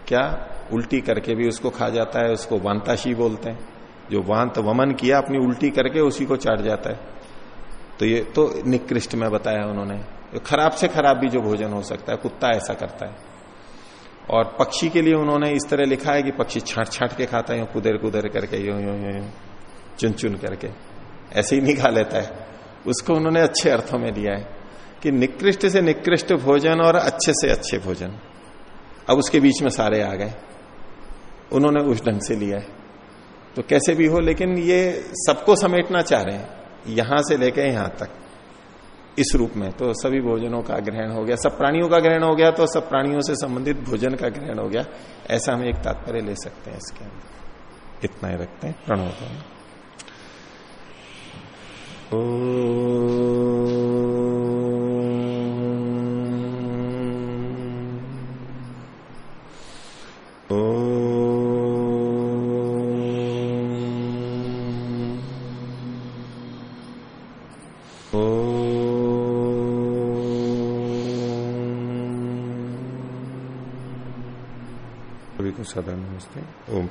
क्या? उल्टी करके भी उसको खा जाता है, उसको वांताशी बोलते हैं। जो वांत वमन किया, अपनी उल्टी करके उसी को चाट जाता है। तो ये तो निकृष्ट में बताया उन्होंने खराब से खराब भी जो भोजन हो सकता है, कुत्ता ऐसा करता है। और पक्षी के लिए उन्होंने इस तरह लिखा है कि पक्षी छाट छाट के खाता है कुदर कुदर करके, यो यो यो चुन चुन करके, ऐसे ही नहीं खा लेता है। उसको उन्होंने अच्छे अर्थों में दिया है कि निकृष्ट से निकृष्ट भोजन और अच्छे से अच्छे भोजन। अब उसके बीच में सारे आ गए। उन्होंने उस ढंग से लिया है। तो कैसे भी हो, लेकिन ये सबको समेटना चाह रहे हैं। यहाँ से लेके यहाँ तक। इस रूप में तो सभी भोजनों का ग्रहण हो गया। सब प्राणियों का ग्रहण हो गया तो सब प्राणियों से संबंधित भोजन का ग्रहण हो गया। ऐसा हम एक तात्पर्य ले सकते हैं इसके अंदर। इतना ही रखते हैं। प्रणव सदन नमस्ते। ओम